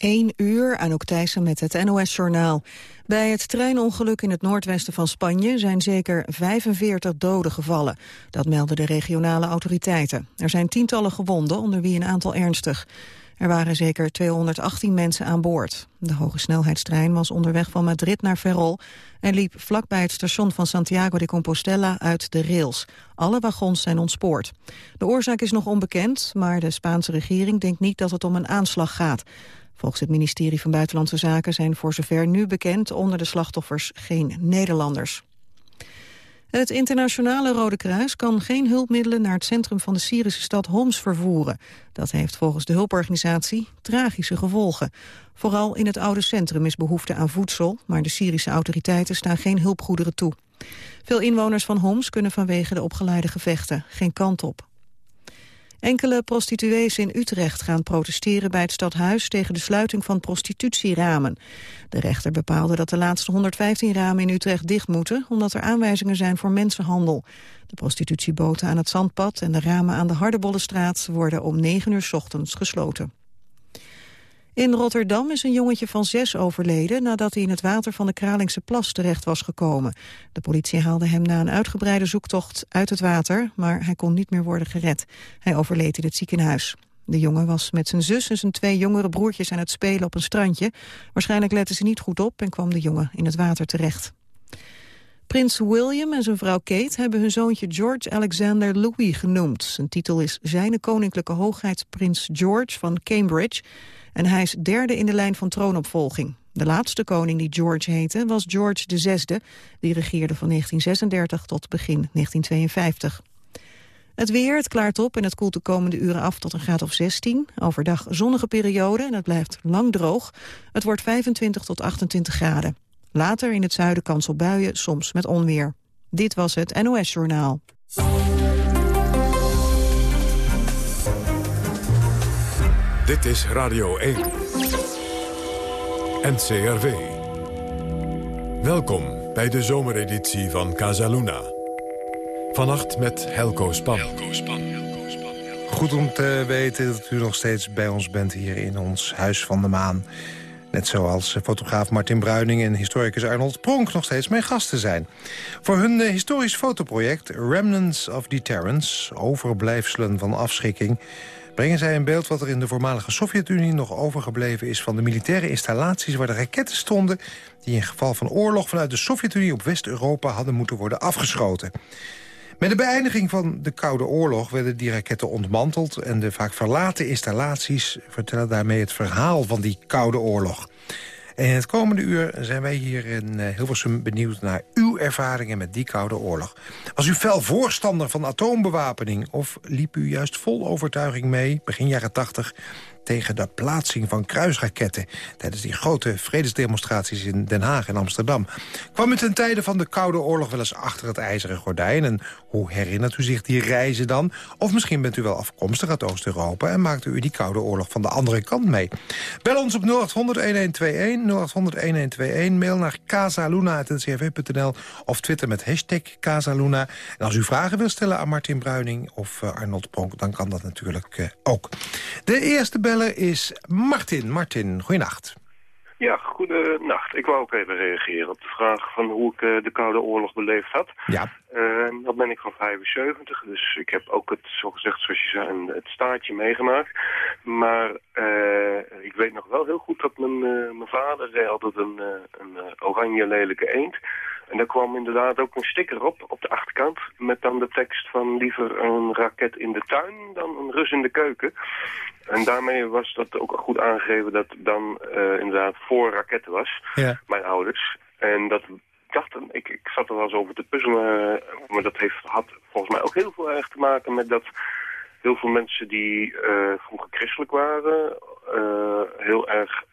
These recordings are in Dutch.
1 uur, Anouk Thijssen met het NOS-journaal. Bij het treinongeluk in het noordwesten van Spanje zijn zeker 45 doden gevallen. Dat melden de regionale autoriteiten. Er zijn tientallen gewonden, onder wie een aantal ernstig. Er waren zeker 218 mensen aan boord. De hoge snelheidstrein was onderweg van Madrid naar Ferrol... en liep vlakbij het station van Santiago de Compostela uit de rails. Alle wagons zijn ontspoord. De oorzaak is nog onbekend, maar de Spaanse regering denkt niet dat het om een aanslag gaat. Volgens het ministerie van Buitenlandse Zaken zijn voor zover nu bekend onder de slachtoffers geen Nederlanders. Het internationale Rode Kruis kan geen hulpmiddelen naar het centrum van de Syrische stad Homs vervoeren. Dat heeft volgens de hulporganisatie tragische gevolgen. Vooral in het oude centrum is behoefte aan voedsel, maar de Syrische autoriteiten staan geen hulpgoederen toe. Veel inwoners van Homs kunnen vanwege de opgeleide gevechten geen kant op. Enkele prostituees in Utrecht gaan protesteren bij het stadhuis tegen de sluiting van prostitutieramen. De rechter bepaalde dat de laatste 115 ramen in Utrecht dicht moeten, omdat er aanwijzingen zijn voor mensenhandel. De prostitutieboten aan het Zandpad en de ramen aan de Hardebollenstraat worden om 9 uur ochtends gesloten. In Rotterdam is een jongetje van zes overleden nadat hij in het water van de Kralingse plas terecht was gekomen. De politie haalde hem na een uitgebreide zoektocht uit het water, maar hij kon niet meer worden gered. Hij overleed in het ziekenhuis. De jongen was met zijn zus en zijn twee jongere broertjes aan het spelen op een strandje. Waarschijnlijk letten ze niet goed op en kwam de jongen in het water terecht. Prins William en zijn vrouw Kate hebben hun zoontje George Alexander Louis genoemd. Zijn titel is Zijne Koninklijke Hoogheid Prins George van Cambridge... En hij is derde in de lijn van troonopvolging. De laatste koning die George heette was George VI. Die regeerde van 1936 tot begin 1952. Het weer, het klaart op en het koelt de komende uren af tot een graad of 16. Overdag zonnige periode en het blijft lang droog. Het wordt 25 tot 28 graden. Later in het zuiden kans op buien, soms met onweer. Dit was het NOS Journaal. Dit is Radio 1. NCRV. Welkom bij de zomereditie van Casaluna. Vannacht met Helco Span. Helco Span. Goed om te weten dat u nog steeds bij ons bent hier in ons Huis van de Maan. Net zoals fotograaf Martin Bruining en historicus Arnold Pronk nog steeds mijn gasten zijn. Voor hun eh, historisch fotoproject Remnants of Deterrence, overblijfselen van afschrikking brengen zij in beeld wat er in de voormalige Sovjet-Unie nog overgebleven is... van de militaire installaties waar de raketten stonden... die in geval van oorlog vanuit de Sovjet-Unie op West-Europa hadden moeten worden afgeschoten. Met de beëindiging van de Koude Oorlog werden die raketten ontmanteld... en de vaak verlaten installaties vertellen daarmee het verhaal van die Koude Oorlog. En in het komende uur zijn wij hier in eh, Hilversum benieuwd naar uw ervaringen met die Koude Oorlog. Was u fel voorstander van atoombewapening of liep u juist vol overtuiging mee, begin jaren 80 tegen de plaatsing van kruisraketten... tijdens die grote vredesdemonstraties in Den Haag en Amsterdam. Kwam u ten tijde van de Koude Oorlog wel eens achter het ijzeren gordijn... en hoe herinnert u zich die reizen dan? Of misschien bent u wel afkomstig uit Oost-Europa... en maakte u die Koude Oorlog van de andere kant mee? Bel ons op 0800-1121, 0800-1121... mail naar casaluna.ncrv.nl of twitter met hashtag Casaluna. En als u vragen wilt stellen aan Martin Bruining of uh, Arnold Pronk... dan kan dat natuurlijk uh, ook. De eerste is Martin. Martin, goeienacht. Ja, goedenacht. Ik wou ook even reageren op de vraag van hoe ik uh, de Koude Oorlog beleefd had. Ja. Uh, dan ben ik van 75, dus ik heb ook het, zogezegd, zoals je zei, het staartje meegemaakt. Maar uh, ik weet nog wel heel goed dat mijn, mijn vader zei altijd een, een oranje lelijke eend. En daar kwam inderdaad ook een sticker op, op de achterkant... met dan de tekst van liever een raket in de tuin dan een rus in de keuken. En daarmee was dat ook goed aangegeven dat dan uh, inderdaad voor raketten was, ja. mijn ouders. En dat dacht, ik, ik zat er wel eens over te puzzelen, maar dat heeft, had volgens mij ook heel veel erg te maken met dat heel veel mensen die uh, vroeger christelijk waren, uh, heel erg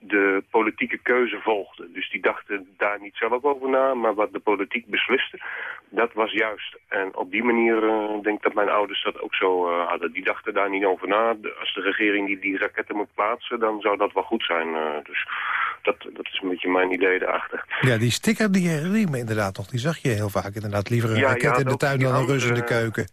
de politieke keuze volgden. Dus die dachten daar niet zelf over na, maar wat de politiek besliste, dat was juist. En op die manier uh, denk ik dat mijn ouders dat ook zo uh, hadden. Die dachten daar niet over na. Als de regering die die raketten moet plaatsen, dan zou dat wel goed zijn. Uh, dus dat, dat is een beetje mijn idee erachter. Ja, die sticker die herinner me inderdaad nog. Die zag je heel vaak inderdaad. Liever een raket in de tuin dan een rus in de keuken.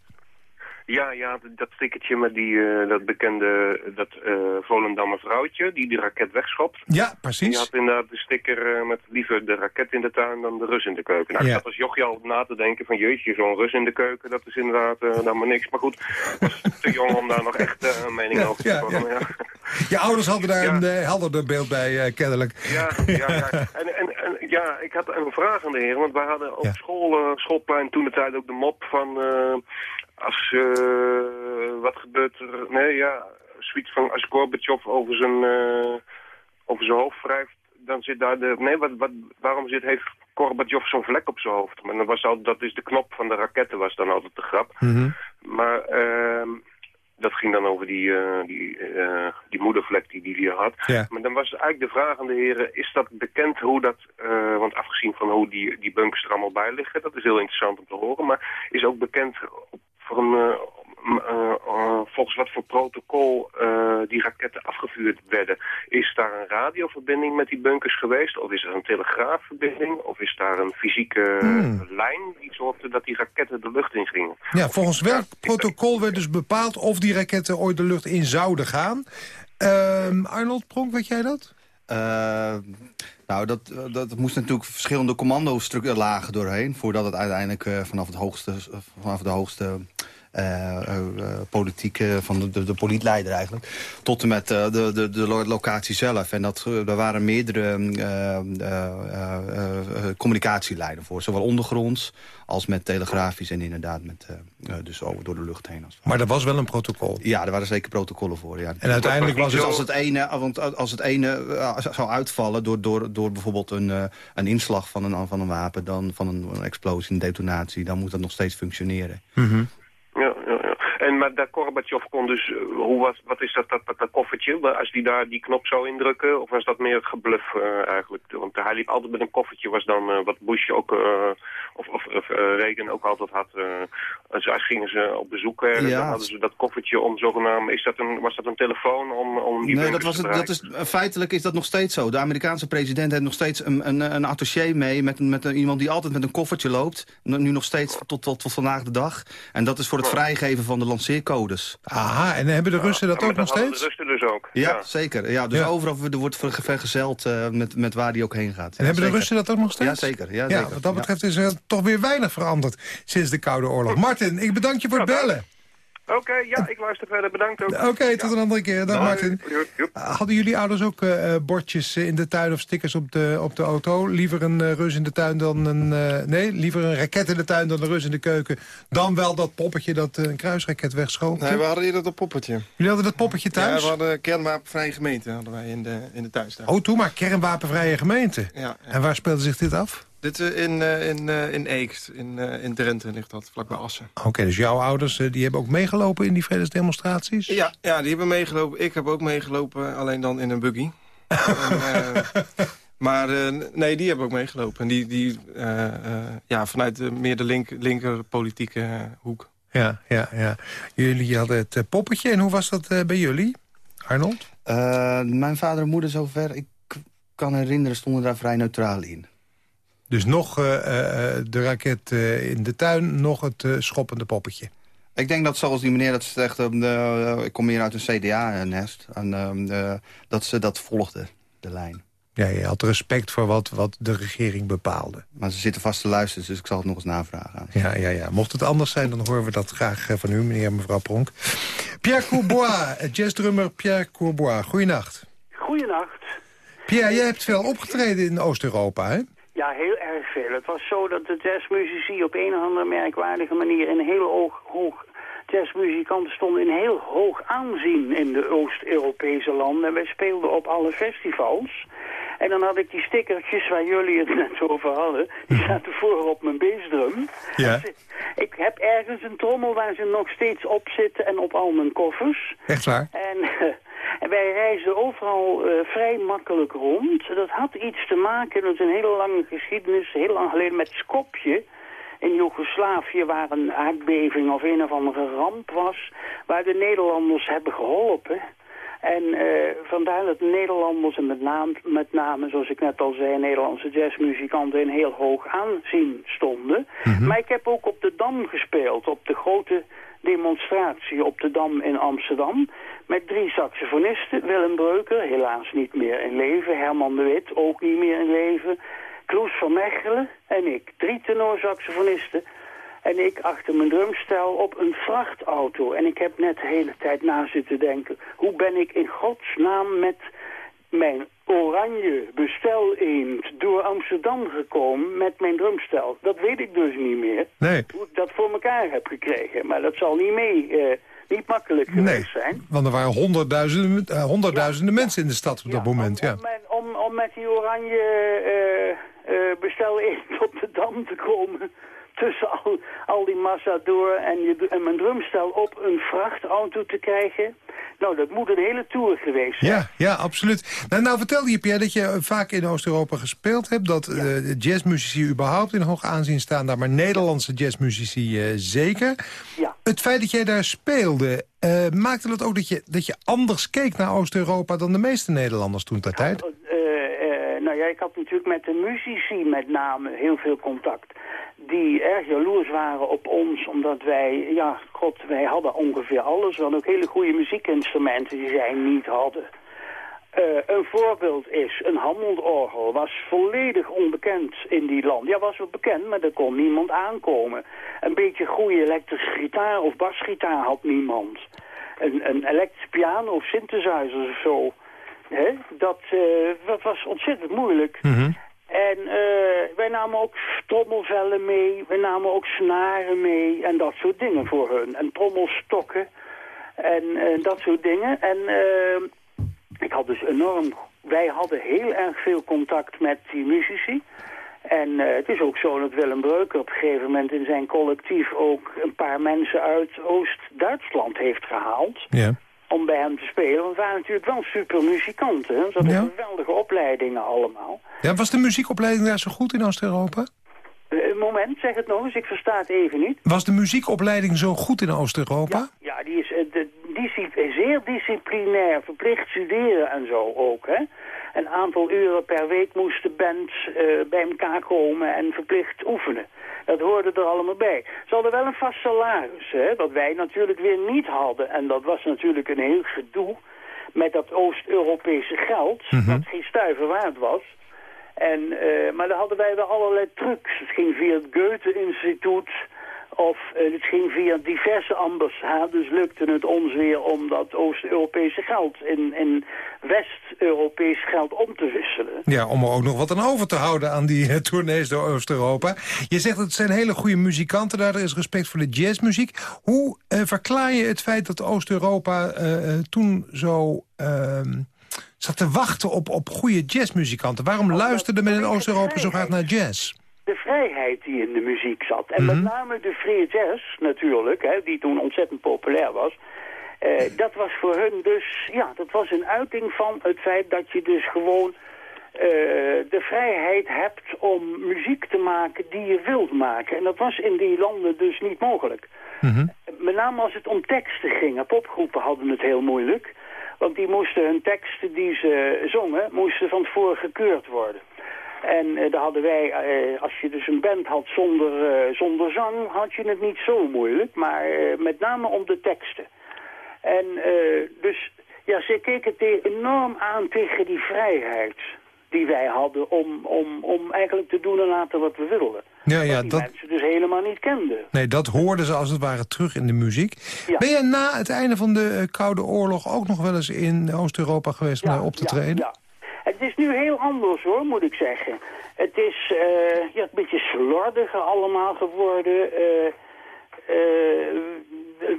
Ja, ja, dat stickertje met die, uh, dat bekende dat uh, Volendammer vrouwtje die die raket wegschopt. Ja, precies. Die had inderdaad de sticker uh, met liever de raket in de tuin dan de Rus in de keuken. Nou, ja. ik zat als jochje al na te denken van jeetje, zo'n Rus in de keuken, dat is inderdaad uh, maar niks. Maar goed, ik was te jong om daar nog echt een mening over te vormen. Ja, Je ouders hadden daar een helderder beeld bij, kennelijk. Ja, ja, ja. En, en, en, ja, ik had een vraag aan de heren, want wij hadden op school, schoolplein toen de tijd ook de mop van als, uh, wat gebeurt er, nee ja, zoiets van als Gorbachev over zijn, uh, over zijn hoofd wrijft, dan zit daar de, nee, wat, wat, waarom zit, heeft Gorbachev zo'n vlek op zijn hoofd? Maar dan was al, dat is de knop van de raketten, was dan altijd de grap. Mm -hmm. Maar, uh, dat ging dan over die, uh, die, uh, die moedervlek die die had. Ja. Maar dan was eigenlijk de vraag aan de heren, is dat bekend hoe dat, uh, want afgezien van hoe die, die bunkers er allemaal bij liggen, dat is heel interessant om te horen, maar is ook bekend voor een, uh, uh, volgens wat voor protocol uh, die raketten afgevuurd werden. Is daar een radioverbinding met die bunkers geweest? Of is er een telegraafverbinding? Of is daar een fysieke Hmm. lijn die zorgde dat die raketten de lucht in gingen? Ja, volgens welk protocol werd dus bepaald of die raketten ooit de lucht in zouden gaan? Ehm, Arnold Pronk, weet jij dat? Uh, nou, dat, dat moest natuurlijk verschillende commandostructuurlagen doorheen... voordat het uiteindelijk uh, vanaf, het hoogste, vanaf de hoogste politieke... van de, de, de eigenlijk... tot en met de, de, de locatie zelf. En dat, er waren meerdere communicatielijnen voor. Zowel ondergronds als met telegrafisch en inderdaad met, dus over door de lucht heen. Als maar er was wel een protocol? Ja, er waren zeker protocollen voor. Ja. En uiteindelijk was het... Dus als het ene, want als het ene zou uitvallen door, door, door bijvoorbeeld een, een inslag van een, van een wapen... Dan, van een, een explosie, een detonatie, dan moet dat nog steeds functioneren. Mm -hmm. Maar dat Gorbachev kon dus, uh, hoe was, wat is dat, dat, dat, dat koffertje? Als die daar die knop zou indrukken, of was dat meer gebluff uh, eigenlijk? Want hij liep altijd met een koffertje, was dan uh, wat Bush ook, of, of, of Reagan ook altijd had. als, als gingen ze op bezoek ja. dan hadden ze dat koffertje om zogenaamd, is dat een, was dat een telefoon om, om die Nee, dat was het, dat is, feitelijk is dat nog steeds zo. De Amerikaanse president heeft nog steeds een, een, een attaché mee met, met een, iemand die altijd met een koffertje loopt. Nu nog steeds tot, tot, tot vandaag de dag. En dat is voor het vrijgeven van de lanceercodes. Aha, en hebben de Russen dat ja, ook nog steeds? de Russen dus ook. Ja, ja. zeker. Ja, dus Ja. overal wordt ver- vergezeld uh, met, met waar die ook heen gaat. En Ja, hebben de. Russen dat ook nog steeds? Ja, zeker. Ja, Ja, zeker. wat dat Ja. betreft is er toch weer weinig veranderd sinds de Koude Oorlog. Martin, ik bedank je voor het Ja, bellen. Oké, ja, ik luister verder. Bedankt ook. Oké, tot een andere keer. Dag. Martin. Joep. Hadden jullie ouders ook eh, eh, bordjes eh, in de tuin of stickers op de, op de auto? Liever een eh, Rus in de tuin dan een... eh, nee, liever een raket in de tuin dan een Rus in de keuken. Dan wel dat poppetje dat eh, een kruisraket wegschoot. Nee, we hadden eerder dat poppetje. Jullie hadden dat poppetje Ja, thuis? we hadden kernwapenvrije gemeente hadden wij in de, in de tuin staan. Oh, toen maar, kernwapenvrije gemeente. Ja, ja. En waar speelde zich dit af? Dit eh, in, eh, in, eh, in Eekt, in, eh, in Drenthe ligt dat, vlakbij Assen. Oké, dus jouw ouders die hebben ook meegelopen in die vredesdemonstraties? Ja, ja, die hebben meegelopen. Ik heb ook meegelopen, alleen dan in een buggy. en, eh, maar eh, nee, die hebben ook meegelopen. En die, die eh, eh, ja, vanuit de, meer de link, linker politieke hoek. Ja, ja, ja. Jullie hadden het poppetje. En hoe was dat eh, bij jullie, Arnold? Eh, mijn vader en moeder, zover ik kan herinneren, stonden daar vrij neutraal in. Dus nog eh, eh, de raket eh, in de tuin, nog het eh, schoppende poppetje. Ik denk dat zoals die meneer dat zegt, eh, de- ik kom meer uit een CDA-nest... en eh, eh, dat ze dat volgde, de lijn. Ja, je had respect voor wat, wat de regering bepaalde. Maar ze zitten vast te luisteren, dus ik zal het nog eens navragen. Ja, ja, ja. Mocht het anders zijn, dan horen we dat graag eh, van u, meneer en mevrouw Pronk. Pierre Courbois, eh, jazzdrummer Pierre Courbois. Goeienacht. Goedenacht. Pierre, jij hebt veel opgetreden in Oost-Europa, hè? Ja, heel erg veel. Het was zo dat de jazzmuzici op een of andere merkwaardige manier in heel hoog, hoog jazzmuzikanten stonden in heel hoog aanzien in de Oost-Europese landen. En wij speelden op alle festivals. En dan had ik die stickertjes waar jullie het net over hadden, die zaten voor op mijn bassdrum. Ja. Ik heb ergens een trommel waar ze nog steeds op zitten en op al mijn koffers. Echt waar? En, en wij reisden overal eh, vrij makkelijk rond. Dat had iets te maken, dat is een hele lange geschiedenis, heel lang geleden met Skopje. In Joegoslavië waar een aardbeving of een of andere ramp was, waar de Nederlanders hebben geholpen. En eh, vandaar dat de Nederlanders en met name, met name, zoals ik net al zei, Nederlandse jazzmuzikanten in heel hoog aanzien stonden. Maar ik heb ook op de Dam gespeeld, op de grote demonstratie op de Dam in Amsterdam... met drie saxofonisten. Willem Breuker, helaas niet meer in leven. Herman de Wit, ook niet meer in leven. Kloes van Mechelen en ik. Drie tenorsaxofonisten. En ik achter mijn drumstel op een vrachtauto. En ik heb net de hele tijd na zitten denken... hoe ben ik in godsnaam met mijn oranje bestel eend door Amsterdam gekomen met mijn drumstel. Dat weet ik dus niet meer. Nee. Hoe ik dat voor elkaar heb gekregen. Maar dat zal niet mee... Uh, niet makkelijk geweest nee, zijn. want er waren honderdduizenden, uh, honderdduizenden ja, mensen in de stad op ja, dat moment. Om, ja. om, om, om met die oranje uh, bestel eend op de Dam te komen tussen al, al die massa door en, je, en mijn drumstel op een vrachtauto te krijgen. Nou, dat moet een hele tour geweest zijn. Ja, ja absoluut. Nou, nou vertelde je, Pierre, dat je vaak in Oost-Europa gespeeld hebt. Dat ja. uh, jazzmuzici überhaupt in hoog aanzien staan daar. Maar Nederlandse jazzmuzici uh, zeker. Ja. Het feit dat jij daar speelde, uh, maakte dat ook dat je, dat je anders keek naar Oost-Europa... dan de meeste Nederlanders toen ter tijd? nou ja, ik had natuurlijk met de muzici met name heel veel contact die erg jaloers waren op ons, omdat wij, ja, god, wij hadden ongeveer alles. We hadden ook hele goede muziekinstrumenten die zij niet hadden. Uh, een voorbeeld is, een Hammondorgel was volledig onbekend in die land. Ja, was wel bekend, maar er kon niemand aankomen. Een beetje goede elektrische gitaar of basgitaar had niemand. Een, een elektrische piano of synthesizer of zo. Hè? Dat, uh, dat was ontzettend moeilijk. Mm. En uh, wij namen ook trommelvellen mee, we namen ook snaren mee en dat soort dingen voor hun. En trommelstokken en uh, dat soort dingen. En uh, ik had dus enorm, wij hadden heel erg veel contact met die muzici. En het is ook zo dat Willem Breuker op een gegeven moment in zijn collectief ook een paar mensen uit Oost-Duitsland heeft gehaald. Ja om bij hem te spelen. Want we waren natuurlijk wel super muzikanten. Ze hadden ja. geweldige opleidingen allemaal. Ja, was de muziekopleiding daar zo goed in Oost-Europa? Uh, een moment, zeg het nog eens, ik versta het even niet. Was de muziekopleiding zo goed in Oost-Europa? Ja, ja, die is uh, de, zeer disciplinair, verplicht studeren en zo ook. Hè? Een aantal uren per week moest de band uh, bij elkaar komen en verplicht oefenen. Dat hoorde er allemaal bij. Ze hadden wel een vast salaris, hè, wat wij natuurlijk weer niet hadden. En dat was natuurlijk een heel gedoe met dat Oost-Europese geld, Mhm. mm -hmm. dat geen stuiver waard was. En, uh, maar daar hadden wij wel allerlei trucs. Het ging via het Goethe-instituut of uh, het ging via diverse ambassades. Lukte het ons weer om dat Oost-Europese geld in, in West-Europees geld om te wisselen. Ja, om er ook nog wat aan over te houden aan die uh, tournees door Oost-Europa. Je zegt dat het zijn hele goede muzikanten daar. Er is respect voor de jazzmuziek. Hoe uh, verklaar je het feit dat Oost-Europa toen zo zat te wachten op, op goede jazzmuzikanten? Waarom luisterde men in Oost-Europa zo graag naar jazz? De vrijheid die in de muziek zat. En mm -hmm. met name de free jazz natuurlijk, hè, die toen ontzettend populair was. Uh, dat was voor hun dus, ja, dat was een uiting van het feit dat je dus gewoon uh, de vrijheid hebt om muziek te maken die je wilt maken. En dat was in die landen dus niet mogelijk. Mm -hmm. Met name als het om teksten ging. Popgroepen hadden het heel moeilijk. Want die moesten hun teksten die ze zongen, moesten van tevoren gekeurd worden. En uh, daar hadden wij, uh, als je dus een band had zonder, uh, zonder zang, had je het niet zo moeilijk. Maar met name om de teksten. En dus, ja, ze keken het enorm aan tegen die vrijheid die wij hadden om, om, om eigenlijk te doen en laten wat we wilden. Ja, ja, die dat... mensen dus helemaal niet kenden. Nee, dat hoorden ze als het ware terug in de muziek. Ja. Ben je na het einde van de Koude Oorlog ook nog wel eens in Oost-Europa geweest om ja, op te ja, treden? Ja. Het is nu heel anders hoor, moet ik zeggen. Het is uh, ja, een beetje slordiger allemaal geworden. Uh, uh,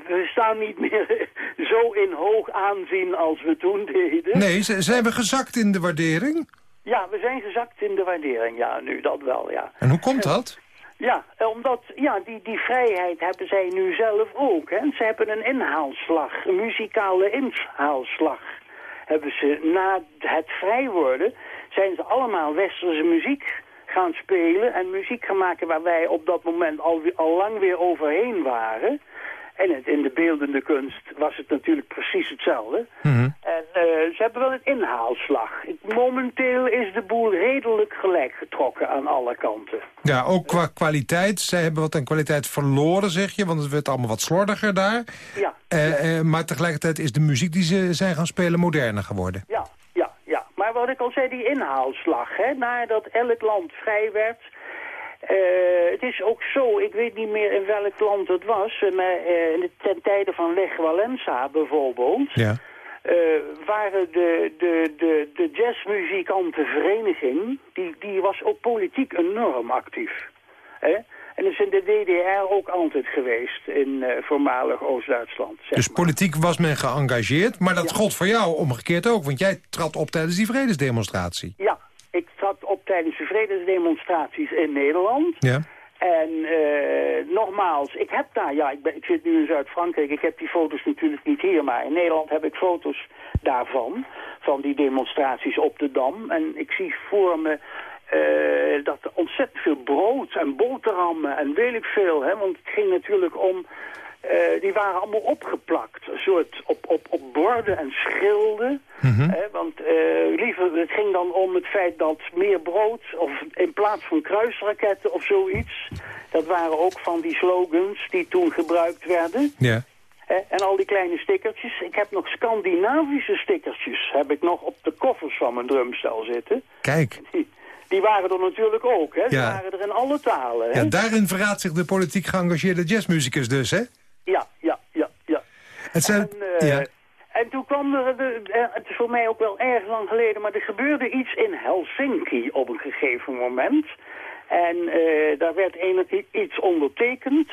we staan niet meer zo in hoog aanzien als we toen deden. Nee, zijn we gezakt in de waardering? Ja, we zijn gezakt in de waardering, ja, nu dat wel, ja. En hoe komt dat? Ja, omdat ja, die, die vrijheid hebben zij nu zelf ook. Hè. Ze hebben een inhaalslag, een muzikale inhaalslag hebben ze na het vrij worden, zijn ze allemaal westerse muziek gaan spelen en muziek gaan maken waar wij op dat moment al, al lang weer overheen waren. En het, in de beeldende kunst was het natuurlijk precies hetzelfde. Mm -hmm. En ze hebben wel een inhaalslag. Momenteel is de boel redelijk gelijk getrokken aan alle kanten. Ja, ook qua kwaliteit. Zij hebben wat aan kwaliteit verloren, zeg je. Want het werd allemaal wat slordiger daar. Ja. Uh, uh, maar tegelijkertijd is de muziek die ze zijn gaan spelen moderner geworden. Ja, ja, ja. Maar wat ik al zei, die inhaalslag. Hè, nadat elk land vrij werd... Uh, het is ook zo, ik weet niet meer in welk land het was... maar in de, ten tijde van Lech Walensa bijvoorbeeld... Ja. Uh, waren de, de, de, de jazzmuzikantenvereniging, die, die was ook politiek enorm actief. Hè? En dat is in de DDR ook altijd geweest, in uh, voormalig Oost-Duitsland. Dus maar. politiek was men geëngageerd, maar dat ja. gold voor jou omgekeerd ook. Want jij trad op tijdens die vredesdemonstratie. Ja, ik trad tijdens de vredesdemonstraties in Nederland. Ja. En uh, nogmaals, ik heb daar, ja, ik, ben, ik zit nu in Zuid-Frankrijk, ik heb die foto's natuurlijk niet hier, maar in Nederland heb ik foto's daarvan, van die demonstraties op de Dam. En ik zie voor me uh, dat er ontzettend veel brood en boterhammen en weet ik veel, hè, want het ging natuurlijk om... Uh, die waren allemaal opgeplakt, een soort op, op, op borden en schilden. Mm -hmm. hè, want uh, liever, het ging dan om het feit dat meer brood, of in plaats van kruisraketten of zoiets... dat waren ook van die slogans die toen gebruikt werden. Ja. En al die kleine stickertjes. Ik heb nog Scandinavische stickertjes, heb ik nog op de koffers van mijn drumstel zitten. Kijk. Die, die waren er natuurlijk ook, hè? Die Ja. waren er in alle talen, hè? Ja, daarin verraadt zich de politiek geëngageerde jazzmuzikus dus, hè? Ja, ja, ja, ja. Het zijn, En, eh, ja. en toen kwam er, eh, het is voor mij ook wel erg lang geleden, maar er gebeurde iets in Helsinki op een gegeven moment. En eh, daar werd een, iets ondertekend.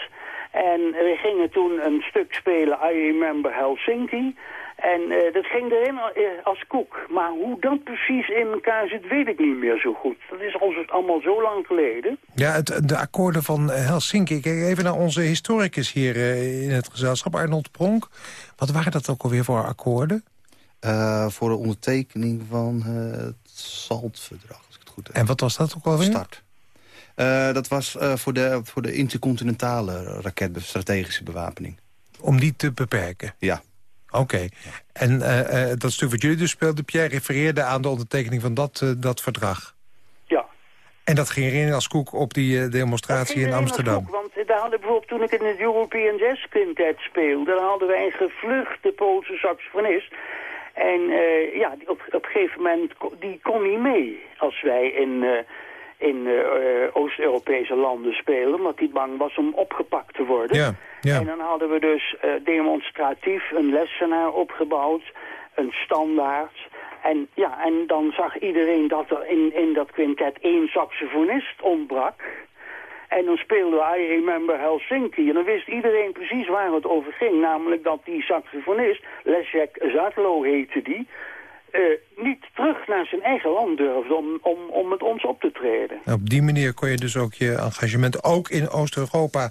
En we gingen toen een stuk spelen, I Remember Helsinki. En eh, dat ging erin eh, als koek. Maar hoe dat precies in elkaar zit, weet ik niet meer zo goed. Dat is allemaal zo lang geleden. Ja, het, de akkoorden van eh, Helsinki. Ik kijk even naar onze historicus hier eh, in het gezelschap, Arnold Pronk. Wat waren dat ook alweer voor akkoorden? Eh, voor de ondertekening van het SALT-verdrag, als ik het goed heb. En wat was dat ook alweer? Start. Eh, dat was eh, voor, de, voor de intercontinentale raket, strategische bewapening. Om die te beperken? Ja. Oké. En eh, eh, dat stuk wat jullie dus speelden, Pierre refereerde aan de ondertekening van dat, eh, dat verdrag. Ja. En dat ging erin als koek op die demonstratie in Amsterdam. koek, want daar hadden bijvoorbeeld toen ik in het European Jazz Quintet speelde, dan hadden wij een gevluchte Poolse saxofonist. En ja, op, op een gegeven moment, die kon niet mee als wij in, in eh, Oost-Europese landen spelen, omdat die bang was om opgepakt te worden. Ja, ja. En dan hadden we dus eh, demonstratief een lessenaar opgebouwd, een standaard. En, ja, en dan zag iedereen dat er in, in dat quintet één saxofonist ontbrak. En dan speelden we I Remember Helsinki. En dan wist iedereen precies waar het over ging. Namelijk dat die saxofonist, Leszek Zatlo heette die... eh, niet terug naar zijn eigen land durfde om, om, om met ons op te treden. Op die manier kon je dus ook je engagement ook in Oost-Europa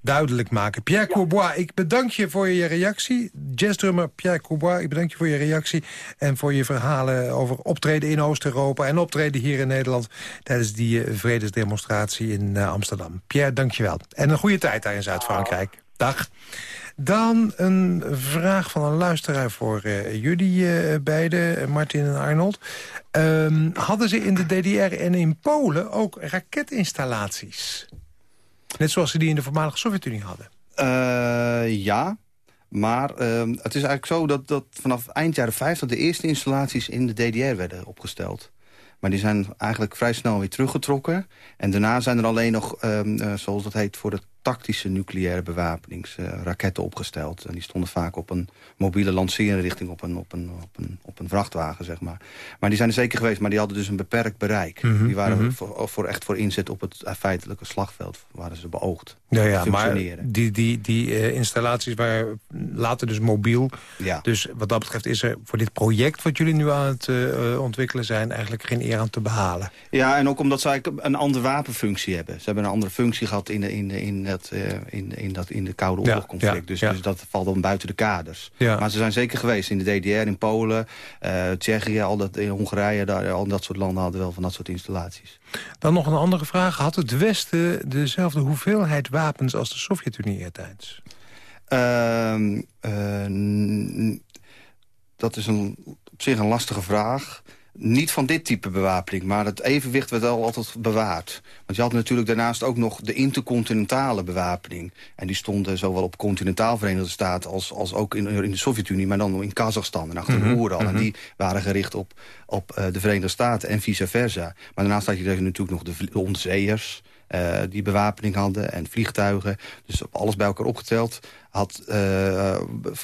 duidelijk maken. Pierre Courbois, ik bedank je voor je reactie. Jazzdrummer Pierre Courbois, ik bedank je voor je reactie... en voor je verhalen over optreden in Oost-Europa... en optreden hier in Nederland tijdens die eh, vredesdemonstratie in eh, Amsterdam. Pierre, dank je wel. En een goede tijd daar in Zuid-Frankrijk. Dag. Dan een vraag van een luisteraar voor eh, jullie eh, beiden, Martin en Arnold. Ehm, hadden ze in de DDR en in Polen ook raketinstallaties? Net zoals ze die in de voormalige Sovjet-Unie hadden. Eh, ja, maar ehm, het is eigenlijk zo dat, dat vanaf eind jaren 50... de eerste installaties in de DDR werden opgesteld. Maar die zijn eigenlijk vrij snel weer teruggetrokken. En daarna zijn er alleen nog, ehm, eh, zoals dat heet... voor de tactische nucleaire bewapeningsraketten opgesteld. En die stonden vaak op een mobiele lanceerrichting op een, op, een, op, een, op een vrachtwagen, zeg maar. Maar die zijn er zeker geweest, maar die hadden dus een beperkt bereik. Mhm, die waren mhm. voor, voor echt voor inzet op het eh, feitelijke slagveld... waren ze beoogd. Ja, ja maar die, die, die eh, installaties waren later dus mobiel. Ja. Dus wat dat betreft is er voor dit project wat jullie nu aan het eh, ontwikkelen zijn... eigenlijk geen eer aan te behalen. Ja, en ook omdat ze eigenlijk een andere wapenfunctie hebben. Ze hebben een andere functie gehad in, de, in, de, in, dat, eh, in, in, dat, in de Koude Oorlogconflict. ja, dus, ja. dus dat valt dan buiten de kaders. Ja. Maar ze zijn zeker geweest in de DDR, in Polen, eh, Tsjechië, al dat, in Hongarije. Daar, al dat soort landen hadden wel van dat soort installaties. Dan nog een andere vraag. Had het Westen dezelfde hoeveelheid wapens als de Sovjet-Unie eertijds? Ehm, eh, dat is een op zich een lastige vraag. Niet van dit type bewapening, maar het evenwicht werd al altijd bewaard. Want je had natuurlijk daarnaast ook nog de intercontinentale bewapening. En die stonden zowel op continentaal Verenigde Staten... als, als ook in, in de Sovjet-Unie, maar dan in Kazachstan en achter de mm En die waren gericht op, op uh, de Verenigde Staten en vice versa. Maar daarnaast had je natuurlijk nog de, de onderzeeërs... Uh, die bewapening hadden en vliegtuigen. Dus op alles bij elkaar opgeteld had, uh,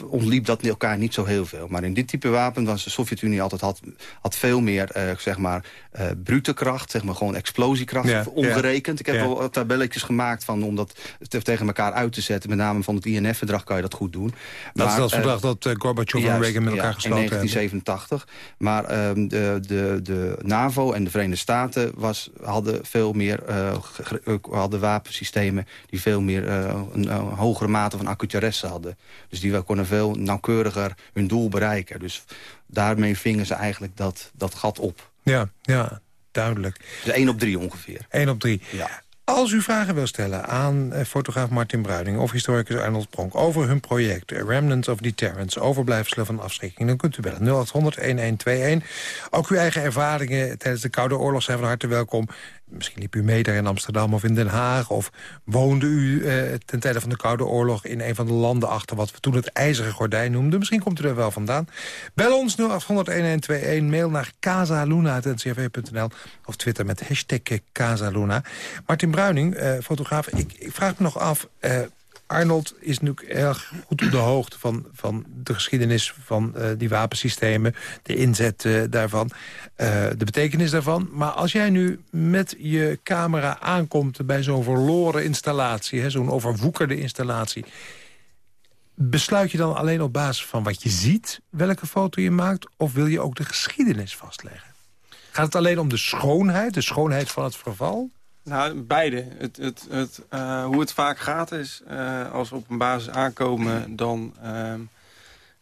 ontliep dat elkaar niet zo heel veel. Maar in dit type wapen was de Sovjet-Unie altijd had, had veel meer, uh, zeg maar, uh, brute kracht, zeg maar gewoon explosiekracht, ja, ongerekend. Ik heb ja. wel tabelletjes gemaakt van om dat tegen elkaar uit te zetten. Met name van het INF-verdrag kan je dat goed doen. Dat maar, is dat verdrag dat Gorbachev en Reagan met elkaar gesloten hebben. in 1987. Maar ehm, de, de, de NAVO en de Verenigde Staten was, hadden veel meer hadden wapensystemen die veel meer een, een hogere mate van hadden. Dus die konden veel nauwkeuriger hun doel bereiken. Dus daarmee vingen ze eigenlijk dat, dat gat op. Ja, ja, duidelijk. Dus één op drie ongeveer. 1 op 3. Ja. Als u vragen wil stellen aan eh, fotograaf Martin Bruining... of historicus Arnold Pronk over hun project Remnants of Deterrence... overblijfselen van afschrikking, dan kunt u bellen 0800-1121. Ook uw eigen ervaringen tijdens de Koude Oorlog zijn van harte welkom. Misschien liep u mee daar in Amsterdam of in Den Haag... of woonde u eh, ten tijde van de Koude Oorlog in een van de landen achter... wat we toen het ijzeren gordijn noemden. Misschien komt u er wel vandaan. Bel ons 0800-1121, mail naar casaluna.ncrv.nl... of twitter met hashtag Casaluna. Martin Bruining, eh, fotograaf, ik, ik, vraag me nog af... Eh, Arnold is natuurlijk erg goed op de hoogte van, van de geschiedenis van uh, die wapensystemen. De inzet uh, daarvan, uh, de betekenis daarvan. Maar als jij nu met je camera aankomt bij zo'n verloren installatie... zo'n overwoekerde installatie... besluit je dan alleen op basis van wat je ziet welke foto je maakt... of wil je ook de geschiedenis vastleggen? Gaat het alleen om de schoonheid, de schoonheid van het verval? Nou, beide. Het, het, het, uh, hoe het vaak gaat is, uh, als we op een basis aankomen... dan uh,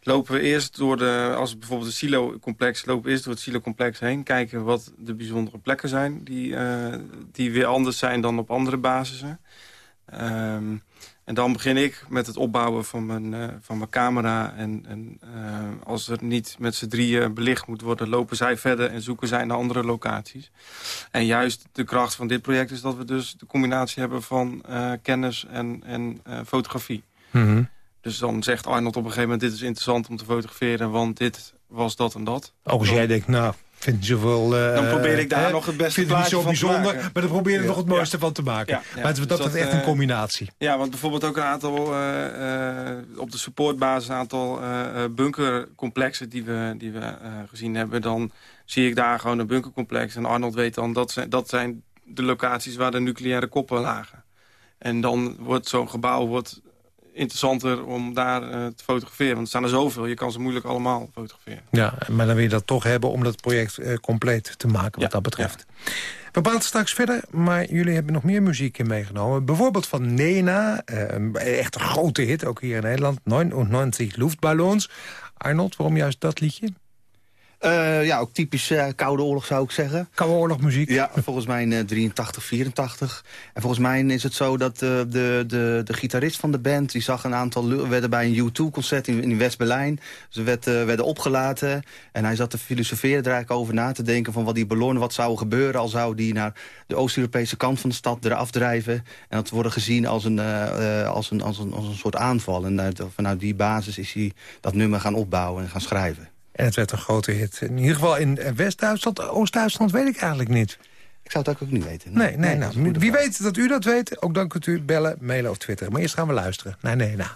lopen we eerst door de... als bijvoorbeeld het silo-complex... lopen we eerst door het silo-complex heen... kijken wat de bijzondere plekken zijn... die, die weer anders zijn dan op andere basissen. Um, en dan begin ik met het opbouwen van mijn, uh, van mijn camera. En, en uh, als er niet met z'n drieën belicht moet worden... lopen zij verder en zoeken zij naar andere locaties. En juist de kracht van dit project is dat we dus de combinatie hebben... van uh, kennis en, en fotografie. Mm -hmm. Dus dan zegt Arnold op een gegeven moment... dit is interessant om te fotograferen, want dit was dat en dat. Ook als jij denkt, nou, vind zoveel... Uh, dan probeer ik daar nog het beste vind zo bijzonder, Maar dan probeer ik nog het mooiste van te maken. Ja, maar het, dat, is echt een eh, combinatie. Ja, want bijvoorbeeld ook een aantal... Uh, op de supportbasis een aantal bunkercomplexen die we, die we gezien hebben. Dan zie ik daar gewoon een bunkercomplex. En Arnold weet dan, dat zijn, dat zijn de locaties waar de nucleaire koppen lagen. En dan wordt zo'n gebouw wordt interessanter om daar uh, te fotograferen. Want er staan er zoveel, je kan ze moeilijk allemaal fotograferen. Ja, maar dan wil je dat toch hebben om dat project uh, compleet te maken wat dat betreft. Ja. We praten straks verder, maar jullie hebben nog meer muziek in meegenomen. Bijvoorbeeld van Nena, echt een grote hit, ook hier in Nederland. 99 Luftballons. Arnold, waarom juist dat liedje? Uh, ja, ook typisch uh, Koude Oorlog zou ik zeggen. Koude Oorlog muziek. Ja, volgens mij uh, 83, 84. En volgens mij is het zo dat de, de, de gitarist van de band... die zag een aantal... werden bij een U2-concert in, in West-Berlijn. Ze werd, werden opgelaten. En hij zat te filosoferen er eigenlijk over na te denken... van wat die ballon, wat zou gebeuren... al zou die naar de Oost-Europese kant van de stad eraf drijven. En dat worden gezien als een, als een, als een, als een soort aanval. En vanuit die basis is hij dat nummer gaan opbouwen en gaan schrijven. En het werd een grote hit. In ieder geval in West-Duitsland. Oost-Duitsland weet ik eigenlijk niet. Ik zou het ook niet weten. Nee, nee, nou, wie weet dat u dat weet, ook dan kunt u bellen, mailen of twitteren. Maar eerst gaan we luisteren. Nee, nee, nou.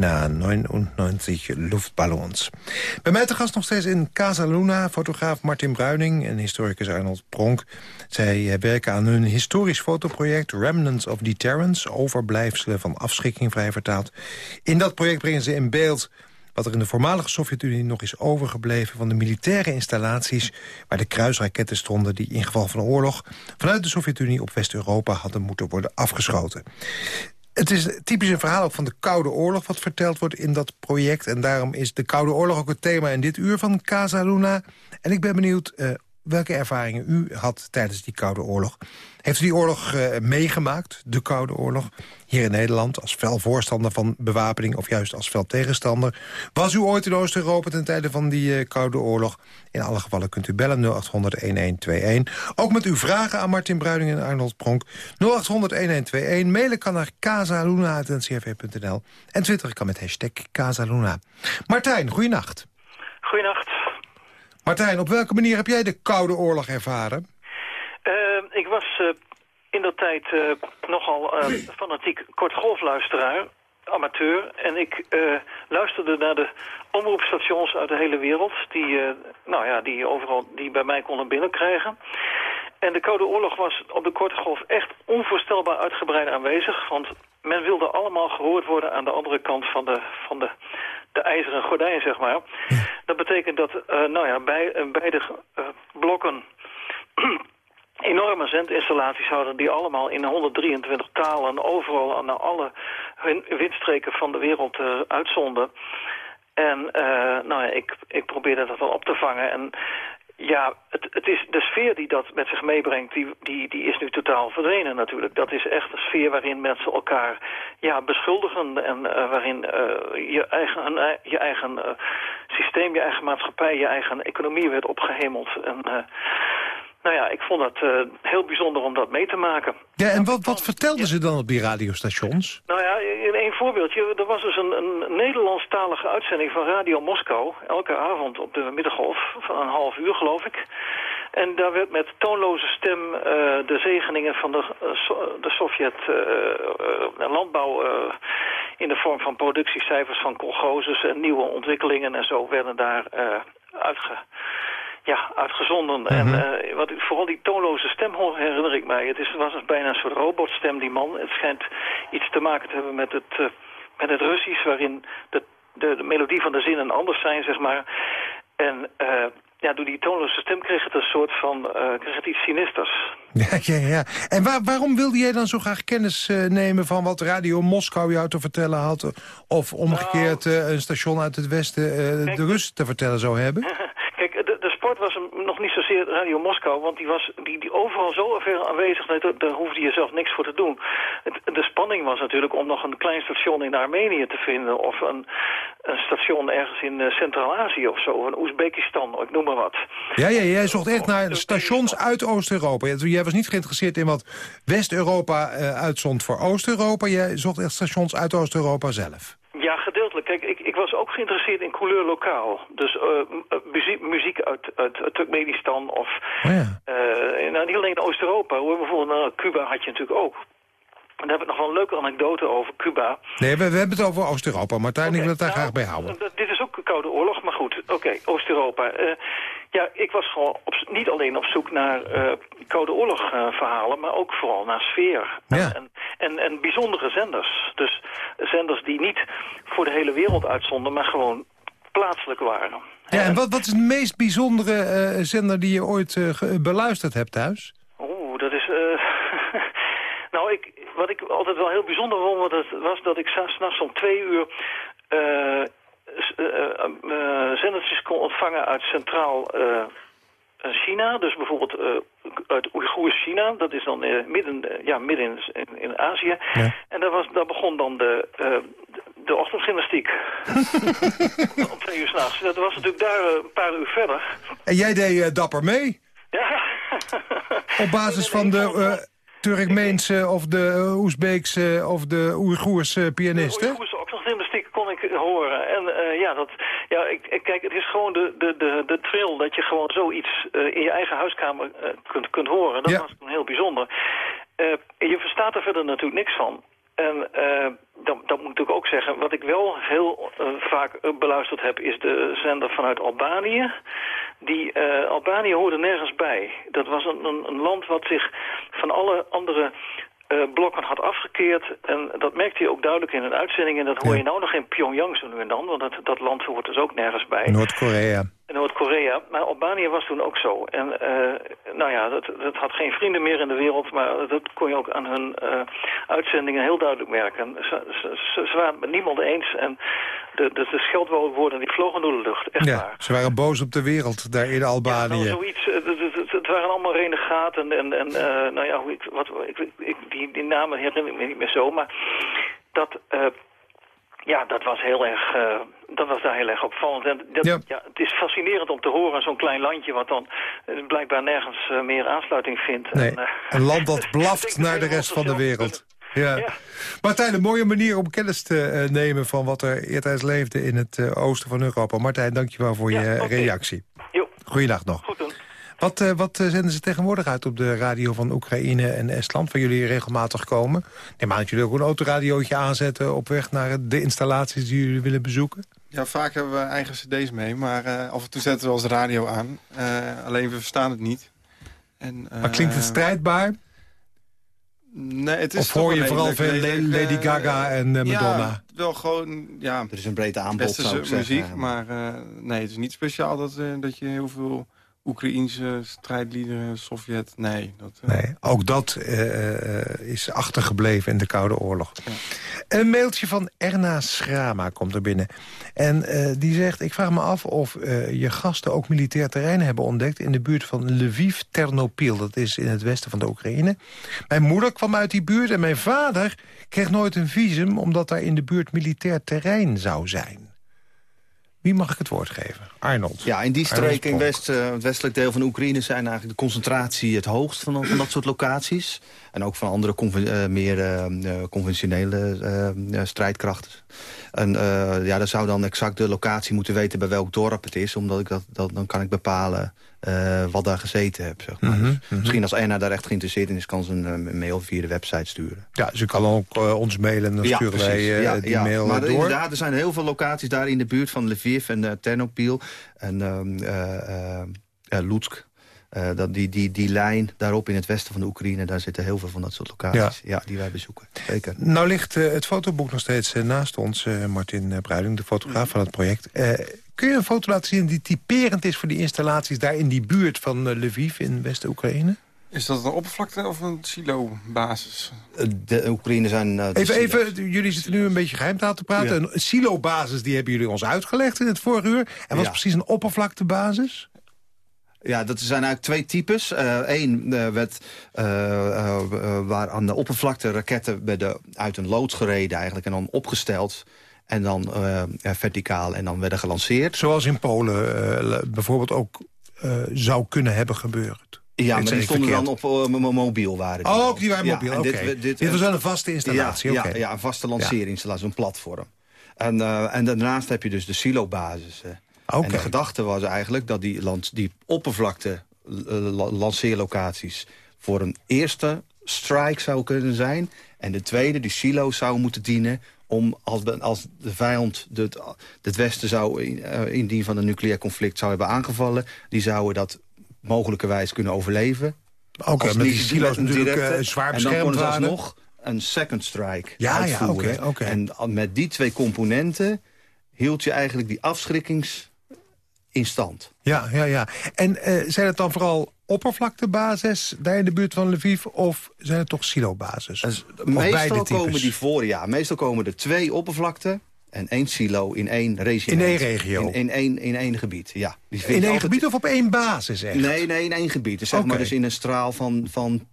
Nena 99 Luftballons. Bij mij te gast nog steeds in Casa Luna... fotograaf Martin Bruining en historicus Arnold Pronk. Zij werken aan hun historisch fotoproject Remnants of Deterrence... overblijfselen van afschrikking vrij vertaald. In dat project brengen ze in beeld wat er in de voormalige Sovjet-Unie nog is overgebleven... van de militaire installaties waar de kruisraketten stonden... die in geval van oorlog vanuit de Sovjet-Unie op West-Europa hadden moeten worden afgeschoten. Het is typisch een verhaal ook van de Koude Oorlog... wat verteld wordt in dat project. En daarom is de Koude Oorlog ook het thema in dit uur van Casa Luna. En ik ben benieuwd uh, welke ervaringen u had tijdens die Koude Oorlog. Heeft u die oorlog uh, meegemaakt, de Koude Oorlog, hier in Nederland... als fel voorstander van bewapening of juist als fel tegenstander? Was u ooit in Oost-Europa ten tijde van die uh, Koude Oorlog? In alle gevallen kunt u bellen 0800-1121. Ook met uw vragen aan Martin Bruining en Arnold Pronk. 0800-1121. Mailen kan naar casaluna.ncrv.nl. En twitteren kan met hashtag Casaluna. Martijn, goeienacht. Goeienacht. Martijn, op welke manier heb jij de Koude Oorlog ervaren? Uh, ik was uh, in dat tijd uh, nogal fanatiek kortgolfluisteraar, amateur. En ik luisterde naar de omroepstations uit de hele wereld... die, nou ja, die overal die bij mij konden binnenkrijgen. En de Koude Oorlog was op de korte golf echt onvoorstelbaar uitgebreid aanwezig. Want men wilde allemaal gehoord worden aan de andere kant van de, van de, de ijzeren gordijn, zeg maar. Dat betekent dat uh, nou ja, bij, uh, beide uh, blokken enorme zendinstallaties hadden... die allemaal in 123 talen overal aan alle windstreken van de wereld uitzonden. En nou ja, ik, ik probeerde dat wel op te vangen. En ja, het, het is de sfeer die dat met zich meebrengt, die, die, die is nu totaal verdwenen natuurlijk. Dat is echt een sfeer waarin mensen elkaar ja, beschuldigen en uh, waarin uh, je eigen, uh, je eigen systeem, je eigen maatschappij, je eigen economie werd opgehemeld. En nou ja, ik vond het uh, heel bijzonder om dat mee te maken. Ja, en wat, wat vertelden ze dan op die radiostations? Nou ja, in één voorbeeldje. Er was dus een, een Nederlandstalige uitzending van Radio Moskou. Elke avond op de middengolf, van een half uur geloof ik. En daar werd met toonloze stem uh, de zegeningen van de, uh, so de Sovjet-landbouw... in de vorm van productiecijfers van kolgozes en nieuwe ontwikkelingen en zo... werden daar uitge ja, uitgezonden. En uh, wat, vooral die toonloze stem herinner ik mij. Het is, was bijna een soort robotstem, die man. Het schijnt iets te maken te hebben met het, uh, met het Russisch... waarin de, de, de, melodie van de zinnen anders zijn, zeg maar. En uh, ja, door die toonloze stem kreeg het een soort van... kreeg het iets sinisters. Ja, ja, ja. En waar, waarom wilde jij dan zo graag kennis nemen... van wat Radio Moskou jou te vertellen had... of omgekeerd nou, een station uit het westen de Russen te vertellen zou hebben? was hem nog niet zozeer Radio Moskou, want die was die, die overal zo ver aanwezig, dat, daar hoefde je zelf niks voor te doen. De spanning was natuurlijk om nog een klein station in Armenië te vinden, of een, een station ergens in uh, Centraal-Azië of zo, in Oezbekistan, ik noem maar wat. Ja, ja jij zocht echt naar stations uit Oost-Europa. Jij was niet geïnteresseerd in wat West-Europa uh, uitzond voor Oost-Europa, jij zocht echt stations uit Oost-Europa zelf. Kijk, ik, ik was ook geïnteresseerd in couleur lokaal. Dus uh, muziek, muziek uit, uit, Turkmenistan of... Oh ja. uh, nou, niet alleen in Oost-Europa. Bijvoorbeeld nou, Cuba had je natuurlijk ook. En daar heb ik nog wel een leuke anekdote over Cuba. Nee, we, we hebben het over Oost-Europa, maar okay, ik wil het daar nou, graag bij houden. Dit is ook een koude oorlog, maar goed. Oké, okay, Oost-Europa. Uh, ja, ik was gewoon op, niet alleen op zoek naar uh, Koude Oorlog uh, verhalen, maar ook vooral naar sfeer. Ja. En, en, en bijzondere zenders. Dus zenders die niet voor de hele wereld uitzonden, maar gewoon plaatselijk waren. Ja, en wat, wat is de meest bijzondere uh, zender die je ooit beluisterd hebt thuis? Oeh, dat is... nou, ik, wat ik altijd wel heel bijzonder vond, was dat ik s'nachts om twee uur zendertjes kon ontvangen uit Centraal China. Dus bijvoorbeeld uit Oeigoers China. Dat is dan midden, ja, midden in, in, Azië. Ja. En daar, was, daar begon dan de, de ochtendgymnastiek. Om twee uur s'nachts. Dat was natuurlijk daar een paar uur verder. En jij deed dapper mee? Ja. Op basis van de... Turkmeense of de Oezbeekse of de Oeigoerse pianisten? De Oeigoerse ochtendgymnastiek kon ik horen. En uh, ja, dat, ja ik, kijk, het is gewoon de, de, de, de thrill dat je gewoon zoiets uh, in je eigen huiskamer uh, kunt, kunt horen. Dat ja. was heel bijzonder. je verstaat er verder natuurlijk niks van. En dat, dat moet ik ook zeggen. Wat ik wel heel vaak beluisterd heb, is de zender vanuit Albanië. Die Albanië hoorde nergens bij. Dat was een, een, land wat zich van alle andere uh, blokken had afgekeerd. En dat merkte je ook duidelijk in een uitzending. En dat hoor je nou nog in Pyongyang zo nu en dan. Want dat, dat land hoort dus ook nergens bij. Noord-Korea. Noord-Korea. Maar Albanië was toen ook zo. En uh, nou ja, dat, dat had geen vrienden meer in de wereld. Maar dat kon je ook aan hun uh, uitzendingen heel duidelijk merken. Ze, ze, ze, waren het met niemand eens. En de, de, de scheldwoorden die vlogen door de lucht. Echt ja, waar. Ze waren boos op de wereld daar in Albanië. Ja, nou, zoiets. Het waren allemaal renegaten. En, en uh, nou ja, ik, wat, ik, ik, die, die namen herinner ik me niet meer zo. Maar dat... Ja, dat was heel erg, dat was daar heel erg opvallend. En dat, ja. ja. het is fascinerend om te horen, zo'n klein landje wat dan uh, blijkbaar nergens uh, meer aansluiting vindt. Nee, en, een land dat blaft naar de rest van de wereld. Ja. ja. Martijn, een mooie manier om kennis te nemen van wat er eertijds leefde in het oosten van Europa. Martijn, dankjewel voor ja, je okay. reactie. Jo. Goeiedag nog. Goed doen. Wat, wat zenden ze tegenwoordig uit op de radio van Oekraïne en Estland... waar jullie regelmatig komen? Neem aan dat jullie ook een autoradiootje aanzetten... op weg naar de installaties die jullie willen bezoeken? Ja, vaak hebben we eigen cd's mee, maar uh, af en toe zetten we als radio aan. Uh, alleen we verstaan het niet. En, maar klinkt het strijdbaar? Nee, het is of hoor je vooral veel Lady Gaga en Madonna? Ja, wel gewoon, ja... Er is een breed aanbod, zou ik muziek, zeggen. maar nee, het is niet speciaal dat, dat je heel veel Oekraïense strijdliederen, Sovjet, nee. Dat, uh... Nee, ook dat uh, is achtergebleven in de Koude Oorlog. Ja. Een mailtje van Erna Schrama komt er binnen. En uh, die zegt, ik vraag me af of je gasten ook militair terrein hebben ontdekt... in de buurt van Lviv Ternopil, dat is in het westen van de Oekraïne. Mijn moeder kwam uit die buurt en mijn vader kreeg nooit een visum... omdat daar in de buurt militair terrein zou zijn. Wie mag ik het woord geven? Arnold. Ja, in die streek, in West, uh, het westelijk deel van Oekraïne... zijn eigenlijk de concentratie het hoogst van, van dat soort locaties. En ook van andere uh, meer uh, conventionele strijdkrachten. En ja, dan zou dan exact de locatie moeten weten bij welk dorp het is. Omdat ik dat, dat dan kan ik bepalen uh, wat daar gezeten heb. Zeg maar. Mhm, dus mhm. Misschien als Erna daar echt geïnteresseerd in is... kan ze een, een mail via de website sturen. Ja, u kan ook uh, ons mailen en dan ja, sturen precies. wij ja, die ja. mail maar door. inderdaad, er zijn heel veel locaties daar in de buurt van Lviv en Ternopil en um, Lutsk. Uh, dat die, die, die lijn daarop in het westen van de Oekraïne... daar zitten heel veel van dat soort locaties ja. ja die wij bezoeken. Zeker. Nou ligt uh, het fotoboek nog steeds uh, naast ons. Martin Bruiding, de fotograaf van het project. Kun je een foto laten zien die typerend is voor die installaties... daar in die buurt van Lviv in West-Oekraïne? Is dat een oppervlakte of een silo-basis? De Oekraïne zijn... even, even, jullie zitten nu een beetje geheimtaal te praten. Ja. Een silo-basis, die hebben jullie ons uitgelegd in het vorige uur. En wat ja. is precies een oppervlaktebasis? Ja, dat zijn eigenlijk twee types. Eén uh, uh, werd uh, waar aan de oppervlakte raketten werden uit een loods gereden eigenlijk en dan opgesteld. En dan verticaal en dan werden gelanceerd. Zoals in Polen bijvoorbeeld ook zou kunnen hebben gebeurd. Ja, maar die stonden verkeerd. dan op mobiel waren die. Oh, ook die waren mobiel, ja, oké. Dit, dit, dit, was wel een vaste installatie, ja, okay. ja, ja, een vaste lanceerinstallatie, een platform. En, en daarnaast heb je dus de silo-basis. Okay. En de gedachte was eigenlijk dat die, land, die oppervlakte lanceerlocaties... voor een eerste strike zou kunnen zijn. En de tweede, die silo's zou moeten dienen om als de, als de vijand het, het Westen zou in, uh, indien van een nucleair conflict zou hebben aangevallen... die zouden dat mogelijkerwijs kunnen overleven. Oké, okay, met die silo's natuurlijk uh, zwaar beschermd. En dan nog een second strike ja, uitvoeren. Ja, okay, okay. En met die twee componenten hield je eigenlijk die afschrikkings in stand. Ja, ja, ja. En uh, zijn het dan vooral oppervlaktebasis daar in de buurt van Lviv... of zijn het toch silobasis? Dus meestal komen die voor, ja. Meestal komen er twee oppervlakten en één silo in één regio. In één regio? In, in, één, in één gebied, ja. Die in één altijd... gebied of op één basis echt? Nee, nee, in één gebied. Dus, zeg okay. maar dus in een straal van, van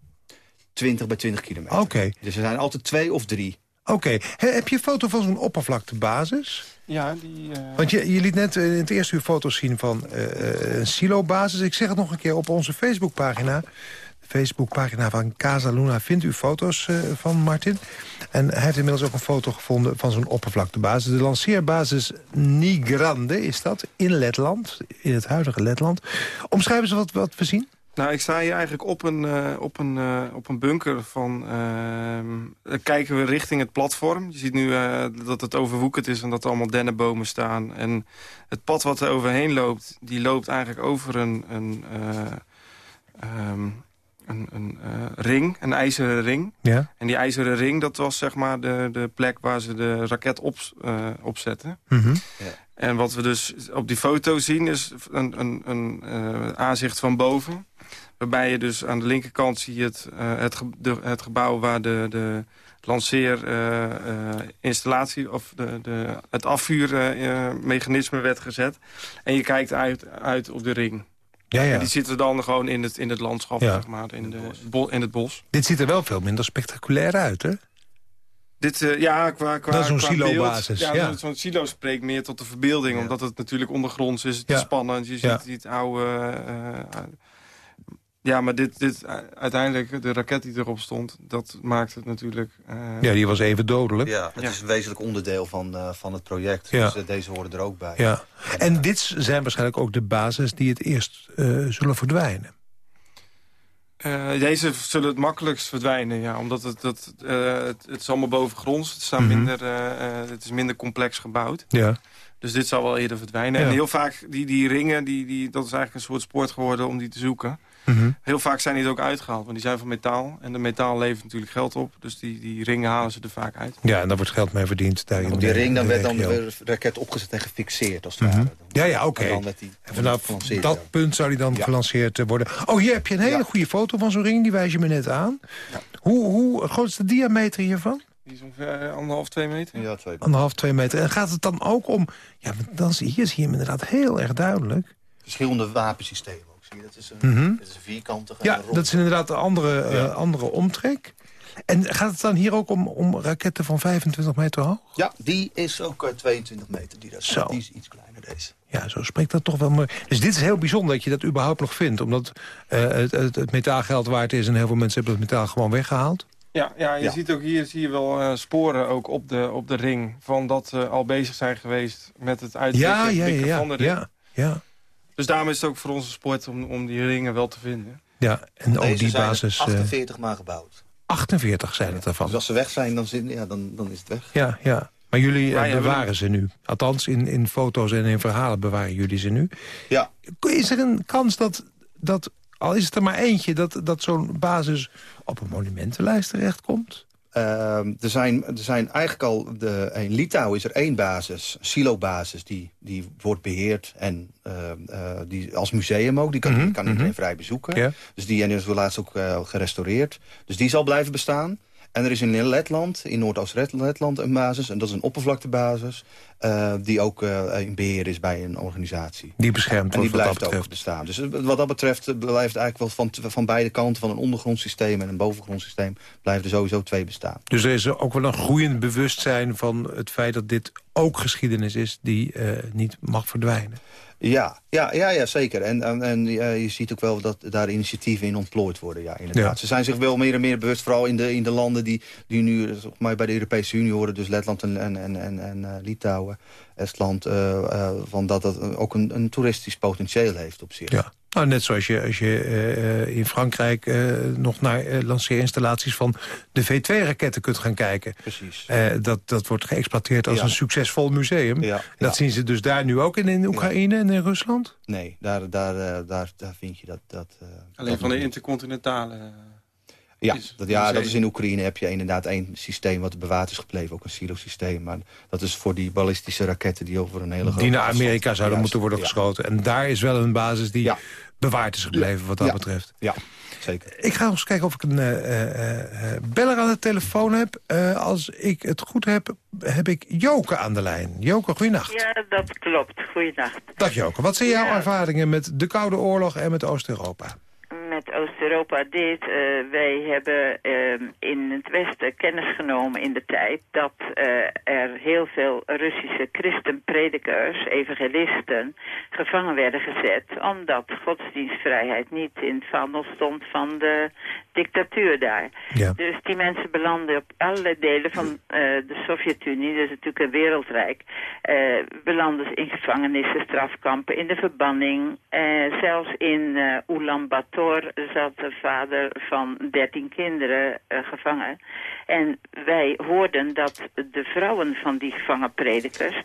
20 bij 20 kilometer. Oké. Okay. Dus er zijn altijd twee of drie. Oké. Okay. Heb je een foto van zo'n oppervlaktebasis? Ja, die... Uh... Want je, je liet net in het eerste uur foto's zien van uh, een silo-basis. Ik zeg het nog een keer op onze Facebookpagina. De Facebookpagina van Casa Luna vindt u foto's van Martin. En hij heeft inmiddels ook een foto gevonden van zo'n oppervlaktebasis. De lanceerbasis Nigrande is dat, in Letland. In het huidige Letland. Omschrijven ze wat, wat we zien? Nou, ik sta hier eigenlijk op een, uh, op een, uh, op een bunker van... Uh, kijken we richting het platform. Je ziet nu dat het overwoekerd is en dat er allemaal dennenbomen staan. En het pad wat er overheen loopt, die loopt eigenlijk over een... een um, een, een uh, ring, een ijzeren ring. Ja. En die ijzeren ring, dat was zeg maar de, de plek waar ze de raket op, uh, opzetten. Mm -hmm. ja. En wat we dus op die foto zien is een, een, een uh, aanzicht van boven. Waarbij je dus aan de linkerkant zie je het, het, ge de, het gebouw waar de, de lanceerinstallatie of de, de, het afvuurmechanisme werd gezet. En je kijkt uit, uit op de ring. Ja, ja. En die zitten dan gewoon in het, in het landschap, Ja. zeg maar, in, de, in het bos. Dit ziet er wel veel minder spectaculair uit, hè? Dit, eh, ja, qua, qua, Dat is zo'n qua silo-basis, beeld- ja. Ja, zo'n silo spreekt meer tot de verbeelding. Ja. Omdat het natuurlijk ondergronds is. Het Ja. is spannend. Je ziet Ja. die oude... eh, ja, maar dit, dit, eh, uiteindelijk, de raket die erop stond... dat maakt het natuurlijk... eh, Ja, die was even dodelijk. Ja, het Ja. is een wezenlijk onderdeel van, eh, van het project. Ja. Dus deze horen er ook bij. Ja. En dit zijn waarschijnlijk ook de basis die het eerst eh, zullen verdwijnen. eh, deze zullen het makkelijkst verdwijnen, ja. Omdat het, dat, eh, het, het is allemaal bovengronds. Het, staat Mhm. minder, het is minder complex gebouwd. Ja. Dus dit zal wel eerder verdwijnen. Ja. En heel vaak, die, die ringen, die, die, dat is eigenlijk een soort sport geworden om die te zoeken. Mhm. Heel vaak zijn die er ook uitgehaald, want die zijn van metaal. En de metaal levert natuurlijk geld op. Dus die, die ringen halen ze er vaak uit. Ja, en daar wordt geld mee verdiend. Daar in Op die de- ring dan de werd dan de raket opgezet en gefixeerd, als het ware. Ja, ja, oké. En dan werd die En vanaf dat punt zou die dan Ja. gelanceerd eh, worden. Oh, hier heb je een hele Ja. goede foto van zo'n ring. Die wijs je me net aan. Ja. Hoe, hoe groot is de diameter hiervan? Die is ongeveer eh, anderhalf, twee meter. Ja, twee. Anderhalf, twee meter. En gaat het dan ook om... Ja, want dan zie, hier zie je hem inderdaad heel erg duidelijk. Verschillende wapensystemen. Zie je, dat is een, Mhm. dat is een vierkantige en Ja, een dat is inderdaad een andere, eh, andere omtrek. En gaat het dan hier ook om, om raketten van 25 meter hoog? Ja, die is ook eh, 22 meter. Die, dat, Zo. die is iets kleiner, deze. Ja, zo spreekt dat toch wel mooi. Dus dit is heel bijzonder dat je dat überhaupt nog vindt. Omdat eh, het, het, het metaal geld waard is... en heel veel mensen hebben het metaal gewoon weggehaald. Ja, ja je Ja. ziet ook hier zie je wel eh, sporen ook op de, op de ring. Van dat ze al bezig zijn geweest met het uitwikken ja, ja, van de ring. ja, ja. Dus daarom is het ook voor onze sport om, om die ringen wel te vinden. Ja, en ook die basis... eh, 48 maar gebouwd. 48 zijn het ervan. Dus als ze weg zijn, dan, zit, ja, dan, dan is het weg. Ja, ja. Maar jullie eh, Wij bewaren ze nu. Althans, in, in foto's en in verhalen bewaren jullie ze nu. Ja, Is er een kans dat, dat al is het er maar eentje... dat, dat zo'n basis op een monumentenlijst terechtkomt? Ehm, er, zijn, er zijn eigenlijk al... De, in Litouwen is er één basis, silo-basis... Die, die wordt beheerd en ehm, eh, die, als museum ook. Die kan, Mhm, kan iedereen mhm. vrij bezoeken. Dus die en is laatst ook eh, gerestaureerd. Dus die zal blijven bestaan. En er is in Letland, in Noordoost-Letland, een basis. En dat is een oppervlaktebasis. eh, die ook eh, in beheer is bij een organisatie. Die beschermd En die dat blijft ook bestaan. Dus eh, wat dat betreft blijft eigenlijk wel van, van beide kanten... van een ondergrondsysteem en een bovengrondssysteem... blijven er sowieso twee bestaan. Dus er is ook wel een groeiend bewustzijn van het feit dat dit ook geschiedenis is... die niet mag verdwijnen. Ja, ja, ja, ja zeker. En, en, en je ziet ook wel dat daar initiatieven in ontplooid worden. Ja, inderdaad. Ja. Ze zijn zich wel meer en meer bewust, vooral in de, in de landen die, die nu mij bij de Europese Unie horen. Dus Letland en, en, en, en, en eh, Litouwen, Estland. eh, eh, van dat dat ook een, een toeristisch potentieel heeft op zich. Ja. Nou, net zoals je, als je eh, eh, in Frankrijk eh, nog naar lanceerinstallaties van de V2-raketten kunt gaan kijken. Precies. Eh, dat, dat wordt geëxploiteerd als Ja. een succesvol museum. Ja, Dat ja. zien ze dus daar nu ook in, in Oekraïne en in Rusland? Nee, daar, daar, daar, daar vind je dat... dat eh, Alleen dat van de intercontinentale... Ja, is dat, ja, dat is in Oekraïne heb je inderdaad één systeem wat bewaard is gebleven. Ook een silo-systeem. Maar dat is voor die ballistische raketten die over een hele grote Die naar Amerika zouden Juist, moeten worden ja. geschoten. En daar is wel een basis die Ja. bewaard is gebleven wat dat Ja. betreft. Ja, zeker. Ik ga nog eens kijken of ik een eh, eh, eh, beller aan de telefoon heb. Eh, als ik het goed heb, heb ik Joke aan de lijn. Joke, goeienacht. Ja, dat klopt. Goeienacht. Dag Joke, wat zijn jouw ervaringen met de Koude Oorlog en met Oost-Europa? Met Oost-Europa deed, uh, wij hebben uh, in het Westen kennis genomen in de tijd dat uh, er heel veel Russische christenpredikers, evangelisten, gevangen werden gezet, omdat godsdienstvrijheid niet in het vaandel stond van de dictatuur daar. Ja. Dus die mensen belanden op allerlei delen van de Sovjet-Unie, dat is natuurlijk een wereldrijk, belanden in gevangenissen, strafkampen, in de verbanning, zelfs in uh, Ulaanbaatar zat de vader van dertien kinderen uh, gevangen. En wij hoorden dat de vrouwen van die gevangen predikers...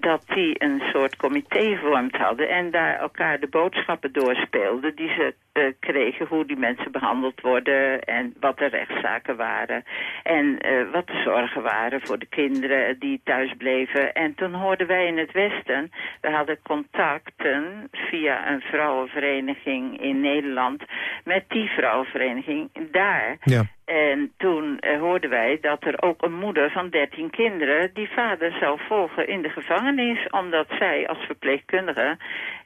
dat die een soort comité gevormd hadden... en daar elkaar de boodschappen doorspeelden die ze uh, kregen... hoe die mensen behandeld worden en wat de rechtszaken waren. En wat de zorgen waren voor de kinderen die thuis bleven. En toen hoorden wij in het Westen... we hadden contacten via een vrouwenvereniging in Nederland... met die vrouwenvereniging daar. Ja. En toen uh, hoorden wij dat er ook een moeder van dertien kinderen... die vader zou volgen in de gevangenis... omdat zij als verpleegkundige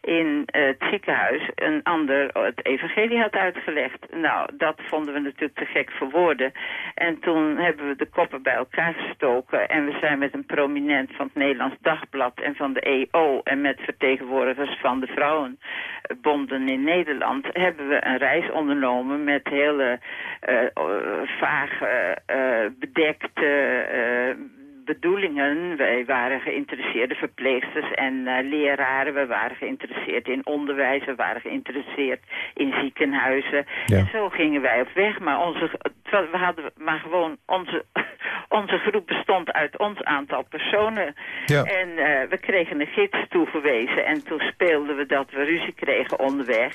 in uh, het ziekenhuis... een ander het evangelie had uitgelegd. Nou, dat vonden we natuurlijk te gek voor woorden. En toen hebben we de koppen bij elkaar gestoken... en we zijn met een prominent van het Nederlands Dagblad... en van de EO en met vertegenwoordigers van de vrouwenbonden in Nederland... hebben we een reis ondernomen met hele... vage, uh, bedekte uh, bedoelingen. Wij waren geïnteresseerde verpleegsters en uh, leraren. We waren geïnteresseerd in onderwijs. We waren geïnteresseerd in ziekenhuizen. Ja. En zo gingen wij op weg. Maar onze, we hadden maar gewoon onze, onze groep bestond uit ons aantal personen. Ja. En we kregen een gids toegewezen. En toen speelden we dat we ruzie kregen onderweg.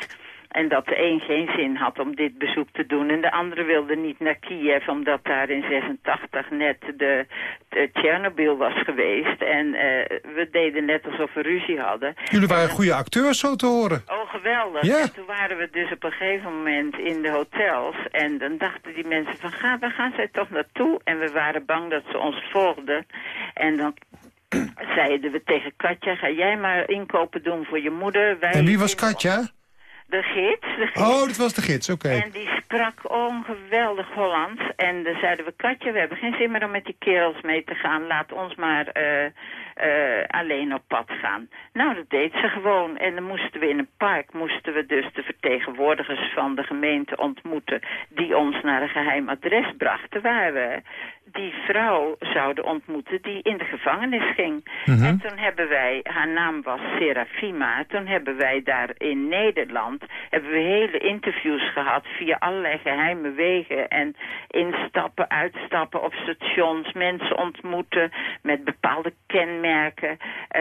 En dat de een geen zin had om dit bezoek te doen. En de andere wilde niet naar Kiev, omdat daar in 86 net de, de Tsjernobyl was geweest. En uh, we deden net alsof we ruzie hadden. Jullie waren goede acteurs, zo te horen. Oh, geweldig. Ja. En toen waren we dus op een gegeven moment in de hotels. En dan dachten die mensen van, ga, waar gaan zij toch naartoe? En we waren bang dat ze ons volgden. En dan zeiden we tegen Katja, ga jij maar inkopen doen voor je moeder. Wij en wie was Katja? De gids, de gids. Oh, dat was de gids, oké. Okay. En die sprak ongeweldig Hollands. En dan zeiden we, Katje, we hebben geen zin meer om met die kerels mee te gaan. Laat ons maar uh, uh, alleen op pad gaan. Nou, dat deed ze gewoon. En dan moesten we in een park, moesten we dus de vertegenwoordigers van de gemeente ontmoeten... die ons naar een geheim adres brachten, waar we die vrouw zouden ontmoeten die in de gevangenis ging. Mm -hmm. En toen hebben wij, haar naam was Serafima, toen hebben wij daar in Nederland, hebben we hele interviews gehad via allerlei geheime wegen en instappen, uitstappen op stations, mensen ontmoeten met bepaalde kenmerken. Uh,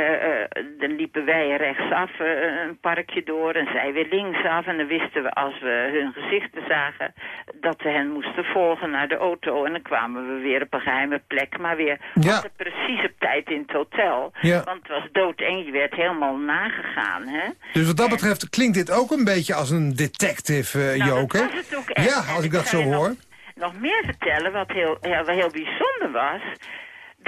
uh, dan liepen wij rechtsaf uh, een parkje door en zij weer linksaf en dan wisten we als we hun gezichten zagen dat we hen moesten volgen naar de auto en dan kwamen we weer op een geheime plek, maar weer Ja. altijd precies op tijd in het hotel. Ja. Want het was doodeng, je werd helemaal nagegaan, hè? Dus wat dat betreft klinkt dit ook een beetje als een detective, eh Nou, Joke. dat was het ook echt. Ja, En als ik dat zo nog- hoor. Nog meer vertellen, wat heel, heel, wat heel bijzonder was...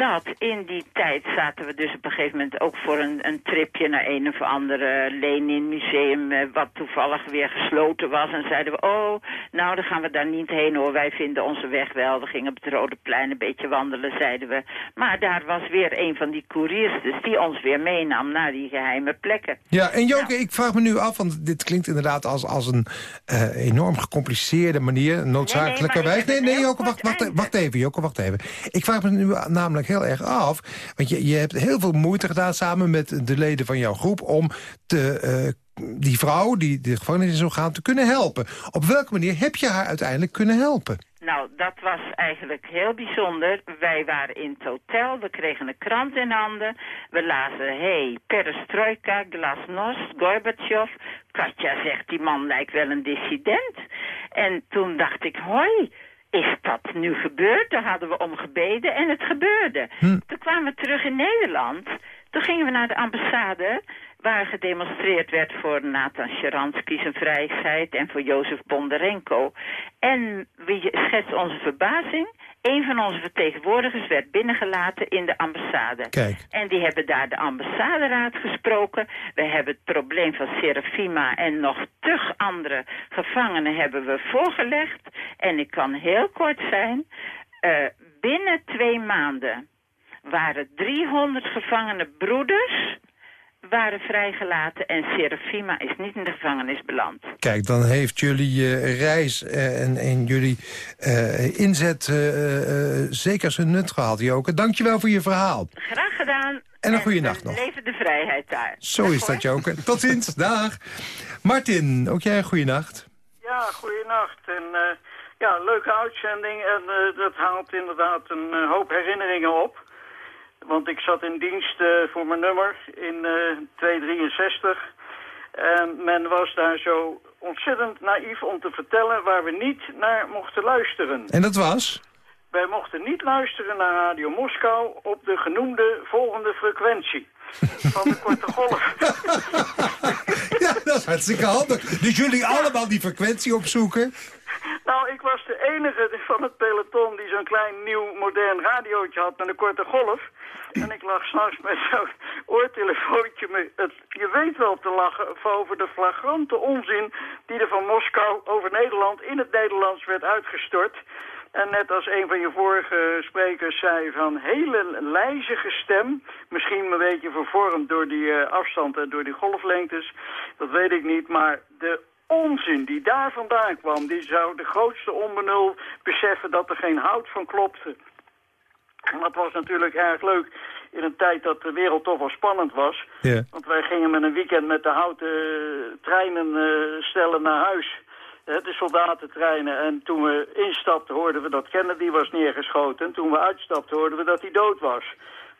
dat in die tijd zaten we dus op een gegeven moment ook voor een, een tripje naar een of andere Lenin museum, eh, wat toevallig weer gesloten was. En zeiden we, oh, nou dan gaan we daar niet heen hoor, wij vinden onze weg wel. We gingen op het Rode Plein een beetje wandelen, zeiden we. Maar daar was weer een van die couriers dus, die ons weer meenam naar die geheime plekken. Ja, en Joke, Nou. ik vraag me nu af, want dit klinkt inderdaad als, als een eh, enorm gecompliceerde manier, noodzakelijkerwijs. Nee, Nee, nee, Joke, wacht, een wacht, even, Joke, wacht even. Ik vraag me nu namelijk heel erg af, want je, je hebt heel veel moeite gedaan samen met de leden van jouw groep om te, eh, die vrouw die de gevangenis in zou gaan te kunnen helpen. Op welke manier heb je haar uiteindelijk kunnen helpen? Nou, dat was eigenlijk heel bijzonder. Wij waren in het hotel, we kregen een krant in handen. We lazen, hey, perestroika, glasnost, Gorbachev. Katja zegt, die man lijkt wel een dissident. En toen dacht ik, hoi, is dat nu gebeurd? Daar hadden we om gebeden en het gebeurde. Toen kwamen we terug in Nederland. Toen gingen we naar de ambassade waar gedemonstreerd werd voor Nathan Sharansky zijn vrijheid en voor Jozef Bondarenko. En wie schetst onze verbazing? Een van onze vertegenwoordigers werd binnengelaten in de ambassade. Kijk. En die hebben daar de ambassaderaad gesproken. We hebben het probleem van Serafima en nog tug andere gevangenen hebben we voorgelegd. En ik kan heel kort zijn. Uh, binnen twee maanden waren 300 gevangene broeders waren vrijgelaten en Serafima is niet in de gevangenis beland. Kijk, dan heeft jullie uh, reis uh, en, en, jullie uh, inzet zeker zijn nut gehad, Joke. Dankjewel voor je verhaal. Graag gedaan. En een goede nacht nog. Leven de vrijheid daar. Zo is dat, Joke. Tot ziens. Dag. Martin, ook jij een goede nacht. Ja, goede nacht. En ja, leuke uitzending. En dat haalt inderdaad een hoop herinneringen op. Want ik zat in dienst uh, voor mijn nummer in uh, 263. En men was daar zo ontzettend naïef om te vertellen waar we niet naar mochten luisteren. En dat was? Wij mochten niet luisteren naar Radio Moskou op de genoemde volgende frequentie. Van de korte golf. ja, dat is hartstikke handig. Dus jullie allemaal die frequentie opzoeken? Nou, ik was de enige van het peloton die zo'n klein nieuw modern radiootje had met een korte golf. En ik lag s'nachts met zo'n oortelefoontje. Met het, je weet wel te lachen over de flagrante onzin die er van Moskou over Nederland in het Nederlands werd uitgestort. En net als een van je vorige sprekers zei van hele lijzige stem, misschien een beetje vervormd door die uh, afstand en door die golflengtes, dat weet ik niet, maar de onzin die daar vandaan kwam, die zou de grootste onbenul beseffen dat er geen hout van klopte. Dat was natuurlijk erg leuk in een tijd dat de wereld toch wel spannend was. Yeah. Want wij gingen met een weekend met de houten treinen uh, stellen naar huis. De soldatentreinen. En toen we instapten hoorden we dat Kennedy was neergeschoten. En toen we uitstapten hoorden we dat hij dood was.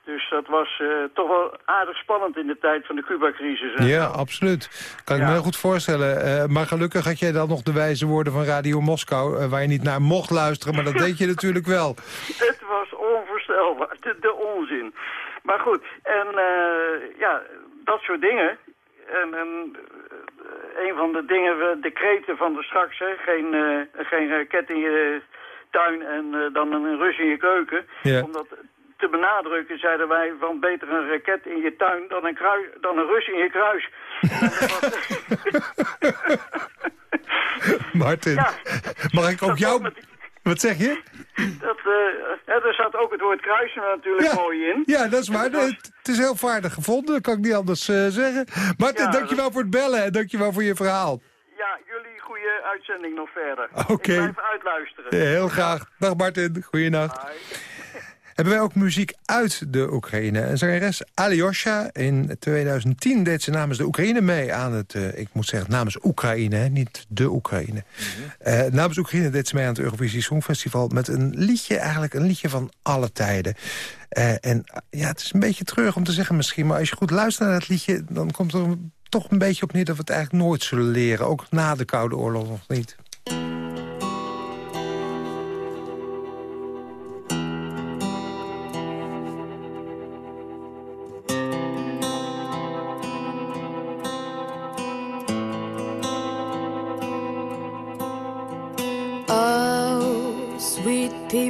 Dus dat was uh, toch wel aardig spannend in de tijd van de Cuba-crisis. Ja, absoluut. Kan ik me heel goed voorstellen. Uh, maar gelukkig had jij dan nog de wijze woorden van Radio Moskou... Uh, waar je niet naar mocht luisteren, maar dat deed je natuurlijk wel. Het was onvoorstelbaar, de, de onzin. Maar goed, en ja, dat soort dingen. En, en een van de dingen, decreten van de straks, hè, geen, geen raket in je tuin en dan een Rus in je keuken. Ja. Omdat te benadrukken, zeiden wij van beter een raket in je tuin dan een, kruis, dan een Rus in je kruis. Martin, ja, mag ik ook jou... Met... Wat zeg je? Dat, uh, er zat ook het woord kruisen natuurlijk ja, mooi in. Ja, dat is waar. Was... Het is heel vaardig gevonden, dat kan ik niet anders uh, zeggen. Martin, ja, dankjewel dat... voor het bellen en dankjewel voor je verhaal. Ja, jullie goede uitzending nog verder. Oké. Okay. Ik blijf uitluisteren. Ja, heel graag. Dag Martin, goeienacht. Bye. Hebben wij ook muziek uit de Oekraïne. En zangeres Alyosha in 2010 deed ze namens de Oekraïne mee aan het... Uh, ik moet zeggen namens Oekraïne, hè, niet de Oekraïne. Mm -hmm. uh, namens Oekraïne deed ze mee aan het Eurovisie Songfestival... met een liedje, eigenlijk een liedje van alle tijden. Uh, en ja, het is een beetje treurig om te zeggen misschien... maar als je goed luistert naar het liedje... dan komt er toch een beetje op neer dat we het eigenlijk nooit zullen leren. Ook na de Koude Oorlog nog niet.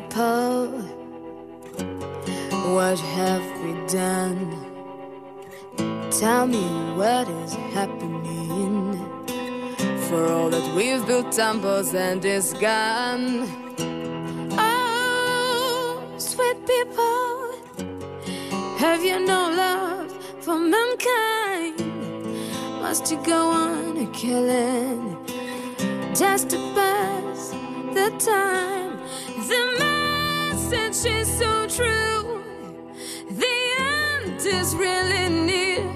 People, what have we done? Tell me what is happening for all that we've built temples and is gone. Oh, sweet people, have you no love for mankind? Must you go on a killing just to pass the time? Message is so true. The end is really near.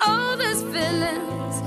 All these feelings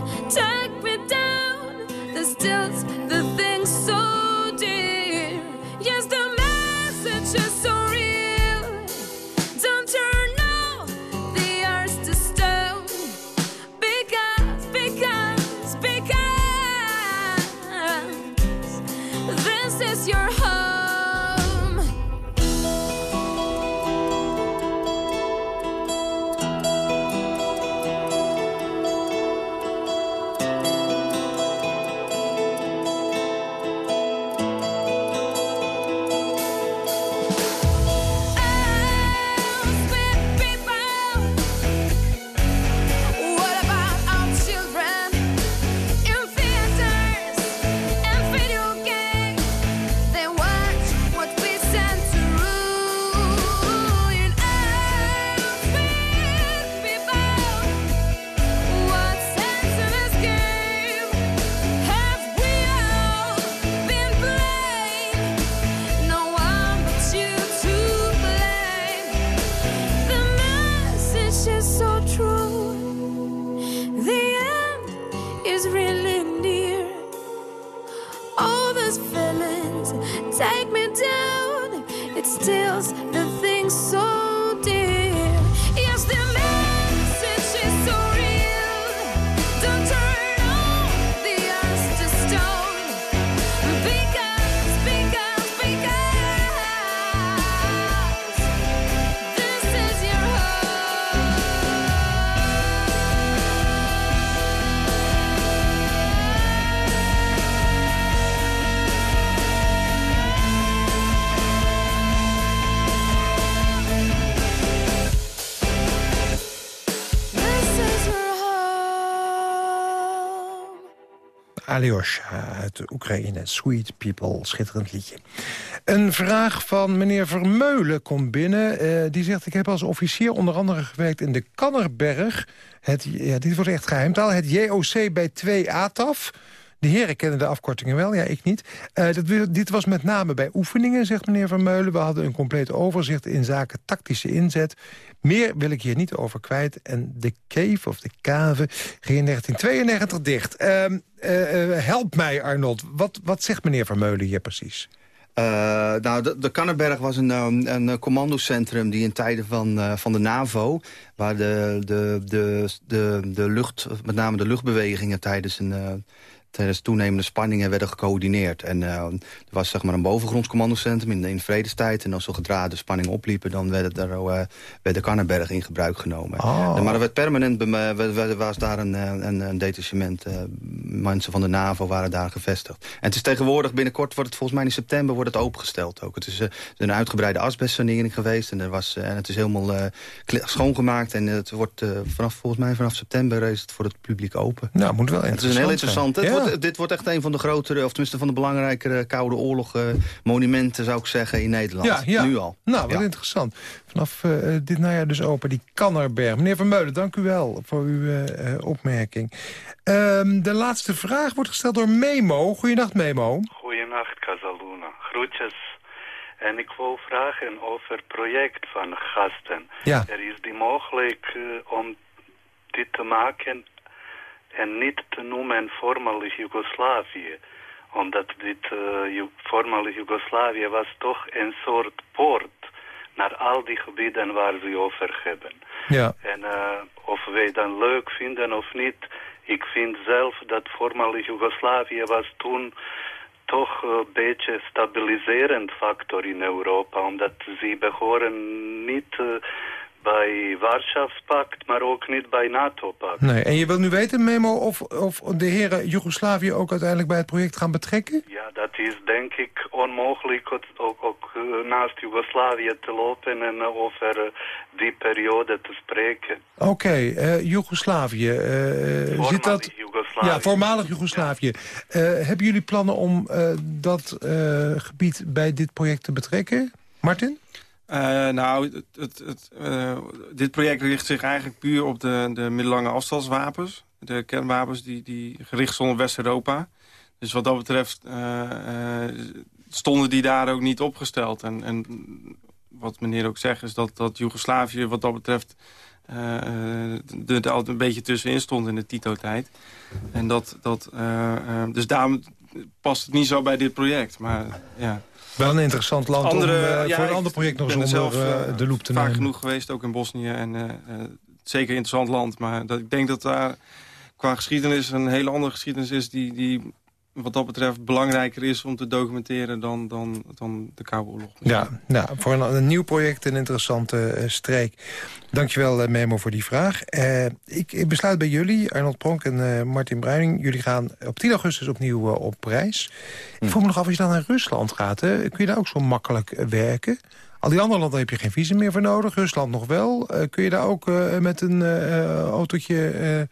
is really near. All those feelings take me down. It steals the Alyosha uit Oekraïne. Sweet People, schitterend liedje. Een vraag van meneer Vermeulen komt binnen. Eh, die zegt, ik heb als officier onder andere gewerkt in de Kannerberg. Het, ja, dit wordt echt geheimtaal. Het JOC bij 2 ATAF. De heren kennen de afkortingen wel, ja, ik niet. Eh, dat, dit was met name bij oefeningen, zegt meneer Vermeulen. We hadden een compleet overzicht in zaken tactische inzet. Meer wil ik hier niet over kwijt. En de cave, of de cave, ging in 1992 dicht. Ehm, eh, eh, help mij, Arnold. Wat, wat zegt meneer Vermeulen hier precies? Eh, nou, de, de Kannenberg was een, um, een commandocentrum die in tijden van, van de NAVO... waar de, de, de, de, de lucht, met name de luchtbewegingen tijdens een... tijdens toenemende spanningen werden gecoördineerd. En eh, er was zeg maar een bovengronds commandocentrum in, in de vredestijd. En als zodra de spanningen opliepen, dan werd, er, eh, werd de Kannenberg in gebruik genomen. Oh. Maar er werd permanent was daar een, eh, een, een detachement. mensen van de NAVO waren daar gevestigd. En het is tegenwoordig, binnenkort wordt het volgens mij in september wordt het opengesteld ook. Het is een uitgebreide asbestsanering geweest. En, er was, en het is helemaal schoongemaakt. En het wordt vanaf, volgens mij vanaf september is het voor het publiek open. Nou, moet wel Het is een heel interessant. Wordt, dit wordt echt een van de grotere, of tenminste van de belangrijkere Koude Oorlog eh, monumenten, zou ik zeggen, in Nederland. Ja, ja. Nu al. Nou, wat Ja. interessant. Vanaf eh, dit najaar dus open, die Kannerberg. Meneer Vermeulen, dank u wel voor uw eh, opmerking. Ehm, de laatste vraag wordt gesteld door Memo. Goeiedag, Memo. Goedenacht, Casaluna. Groetjes. En ik wil vragen over het project van gasten. Ja. Er is die mogelijk om dit te maken en niet te noemen voormalig Joegoslavië. Omdat dit Ju- voormalig Joegoslavië was toch een soort poort naar al die gebieden waar we over hebben. Ja. En eh, of wij dan leuk vinden of niet, ik vind zelf dat voormalig Joegoslavië was toen toch een beetje stabiliserend factor in Europa, omdat ze behoren niet eh, bij Warschavspact, maar ook niet bij NATO-pact. Nee. En je wilt nu weten, Memo, of, of de heren Joegoslavië ook uiteindelijk bij het project gaan betrekken? Ja, dat is denk ik onmogelijk ook, ook, eh, naast Joegoslavië te lopen en eh, over eh, die periode te spreken. Oké, eh, Joegoslavië. eh, zit Voormalig dat... Joegoslavië. Ja, voormalig Joegoslavië. Eh, hebben jullie plannen om dat gebied bij dit project te betrekken? Martin? Eh, nou, het, het, eh, dit project richt zich eigenlijk puur op de, de middellange afstandswapens. De kernwapens die, die gericht stonden op West-Europa. Dus wat dat betreft eh, stonden die daar ook niet opgesteld. En, en wat meneer ook zegt is dat, dat Joegoslavië wat dat betreft... er altijd een beetje tussenin stond in de Tito-tijd. En dat, dat, dus daarom past het niet zo bij dit project. Maar ja... Wel een interessant land Andere, om eh, ja, voor een ander project nog eens zelf, eh, de loep te vaak nemen. genoeg geweest, ook in Bosnië. En zeker een interessant land. Maar dat, ik denk dat daar qua geschiedenis een hele andere geschiedenis is... die, die wat dat betreft belangrijker is om te documenteren dan, dan, dan de Koude Oorlog. Ja, nou, voor een, een nieuw project een interessante eh, streek. Dankjewel, eh, Memo, voor die vraag. Eh, ik, ik besluit bij jullie, Arnold Pronk en eh, Martin Bruining... jullie gaan op 10 augustus opnieuw op reis. Ik vroeg me nog af, als je dan naar Rusland gaat... Hè, kun je daar ook zo makkelijk werken? Al die andere landen heb je geen visum meer voor nodig. Rusland nog wel. Eh, kun je daar ook eh, met een eh, autootje...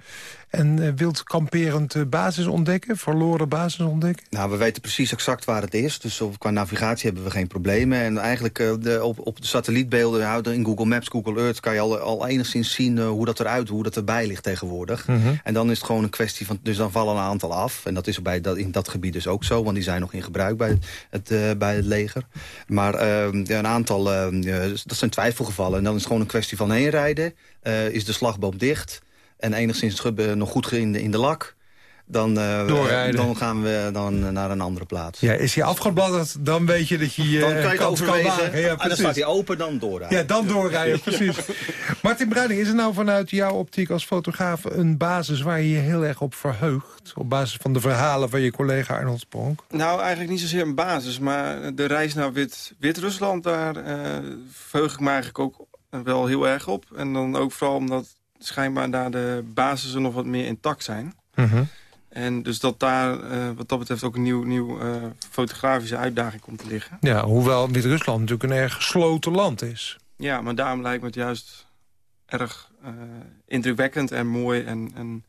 en eh, wild kamperend eh, basis ontdekken? Verloren basis ontdekken? Nou, we weten precies exact waar het is. Dus op, qua navigatie hebben we geen problemen. En eigenlijk eh, de, op, op de satellietbeelden houden in Google Maps, Google Earth... kan je al, al enigszins zien hoe dat eruit, hoe dat erbij ligt tegenwoordig. Mhm. En dan is het gewoon een kwestie van... Dus dan vallen een aantal af. En dat is bij dat, in dat gebied dus ook zo. Want die zijn nog in gebruik bij het, bij het leger. Maar eh, een aantal, eh, dat zijn twijfelgevallen. En dan is het gewoon een kwestie van heen rijden. Eh, is de slagboom dicht? En enigszins ge- nog goed in de, in de lak? dan, eh, Doorrijden. dan gaan we dan eh, naar een andere plaats. Ja, is hij afgebladderd, dan weet je dat je je dan kan je het kans kan overwegen. wagen. Ja, en dan staat hij open, dan doorrijden. Ja, dan doorrijden, precies. Martin Bruining, is er nou vanuit jouw optiek als fotograaf... een basis waar je je heel erg op verheugt? Op basis van de verhalen van je collega Arnold Spronk? Nou, eigenlijk niet zozeer een basis, maar de reis naar Wit- Wit-Rusland... daar eh verheug ik me eigenlijk ook wel heel erg op. En dan ook vooral omdat schijnbaar daar de basissen nog wat meer intact zijn. En dus dat daar eh, wat dat betreft ook een nieuw, nieuw eh, fotografische uitdaging komt te liggen. Ja, hoewel Wit-Rusland natuurlijk een erg gesloten land is. Ja, maar daarom lijkt me het juist erg eh, indrukwekkend en mooi en, en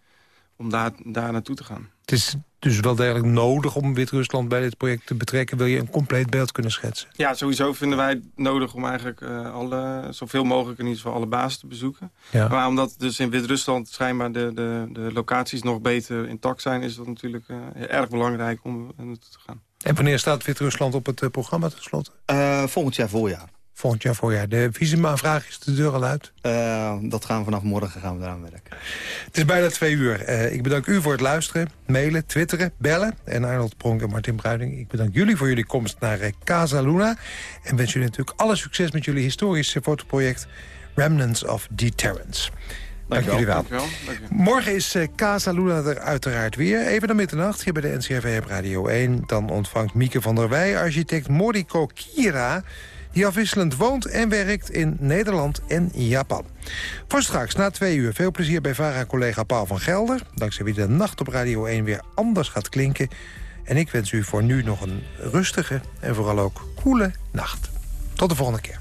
om daar, daar naartoe te gaan. Het is dus wel degelijk nodig om Wit-Rusland bij dit project te betrekken... wil je een compleet beeld kunnen schetsen. Ja, sowieso vinden wij het nodig om eigenlijk eh, alle, zoveel mogelijk in ieder geval alle bases te bezoeken. Ja. Maar omdat dus in Wit-Rusland schijnbaar de, de, de locaties nog beter intact zijn... is dat natuurlijk eh, erg belangrijk om naartoe te gaan. En wanneer staat Wit-Rusland op het eh, programma tenslotte? Eh, volgend jaar voorjaar. Volgend jaar voorjaar. De visumaanvraag is de deur al uit. Eh, dat gaan we vanaf morgen gaan we eraan werken. Het is bijna twee uur. Eh, ik bedank u voor het luisteren, mailen, twitteren, bellen. En Arnold Pronk en Martin Bruiding. Ik bedank jullie voor jullie komst naar eh, Casa Luna. En wens jullie natuurlijk alle succes met jullie historische fotoproject... Remnants of Deterrence. Dank jullie wel. Morgen is eh, Casa Luna er uiteraard weer. Even na middernacht hier bij de NCRV op Radio 1. Dan ontvangt Mieke van der Wij architect Moriko Kira... die afwisselend woont en werkt in Nederland en Japan. Voor straks, na twee uur, veel plezier bij VARA-collega Paul van Gelder... dankzij wie de nacht op Radio 1 weer anders gaat klinken. En ik wens u voor nu nog een rustige en vooral ook koele nacht. Tot de volgende keer.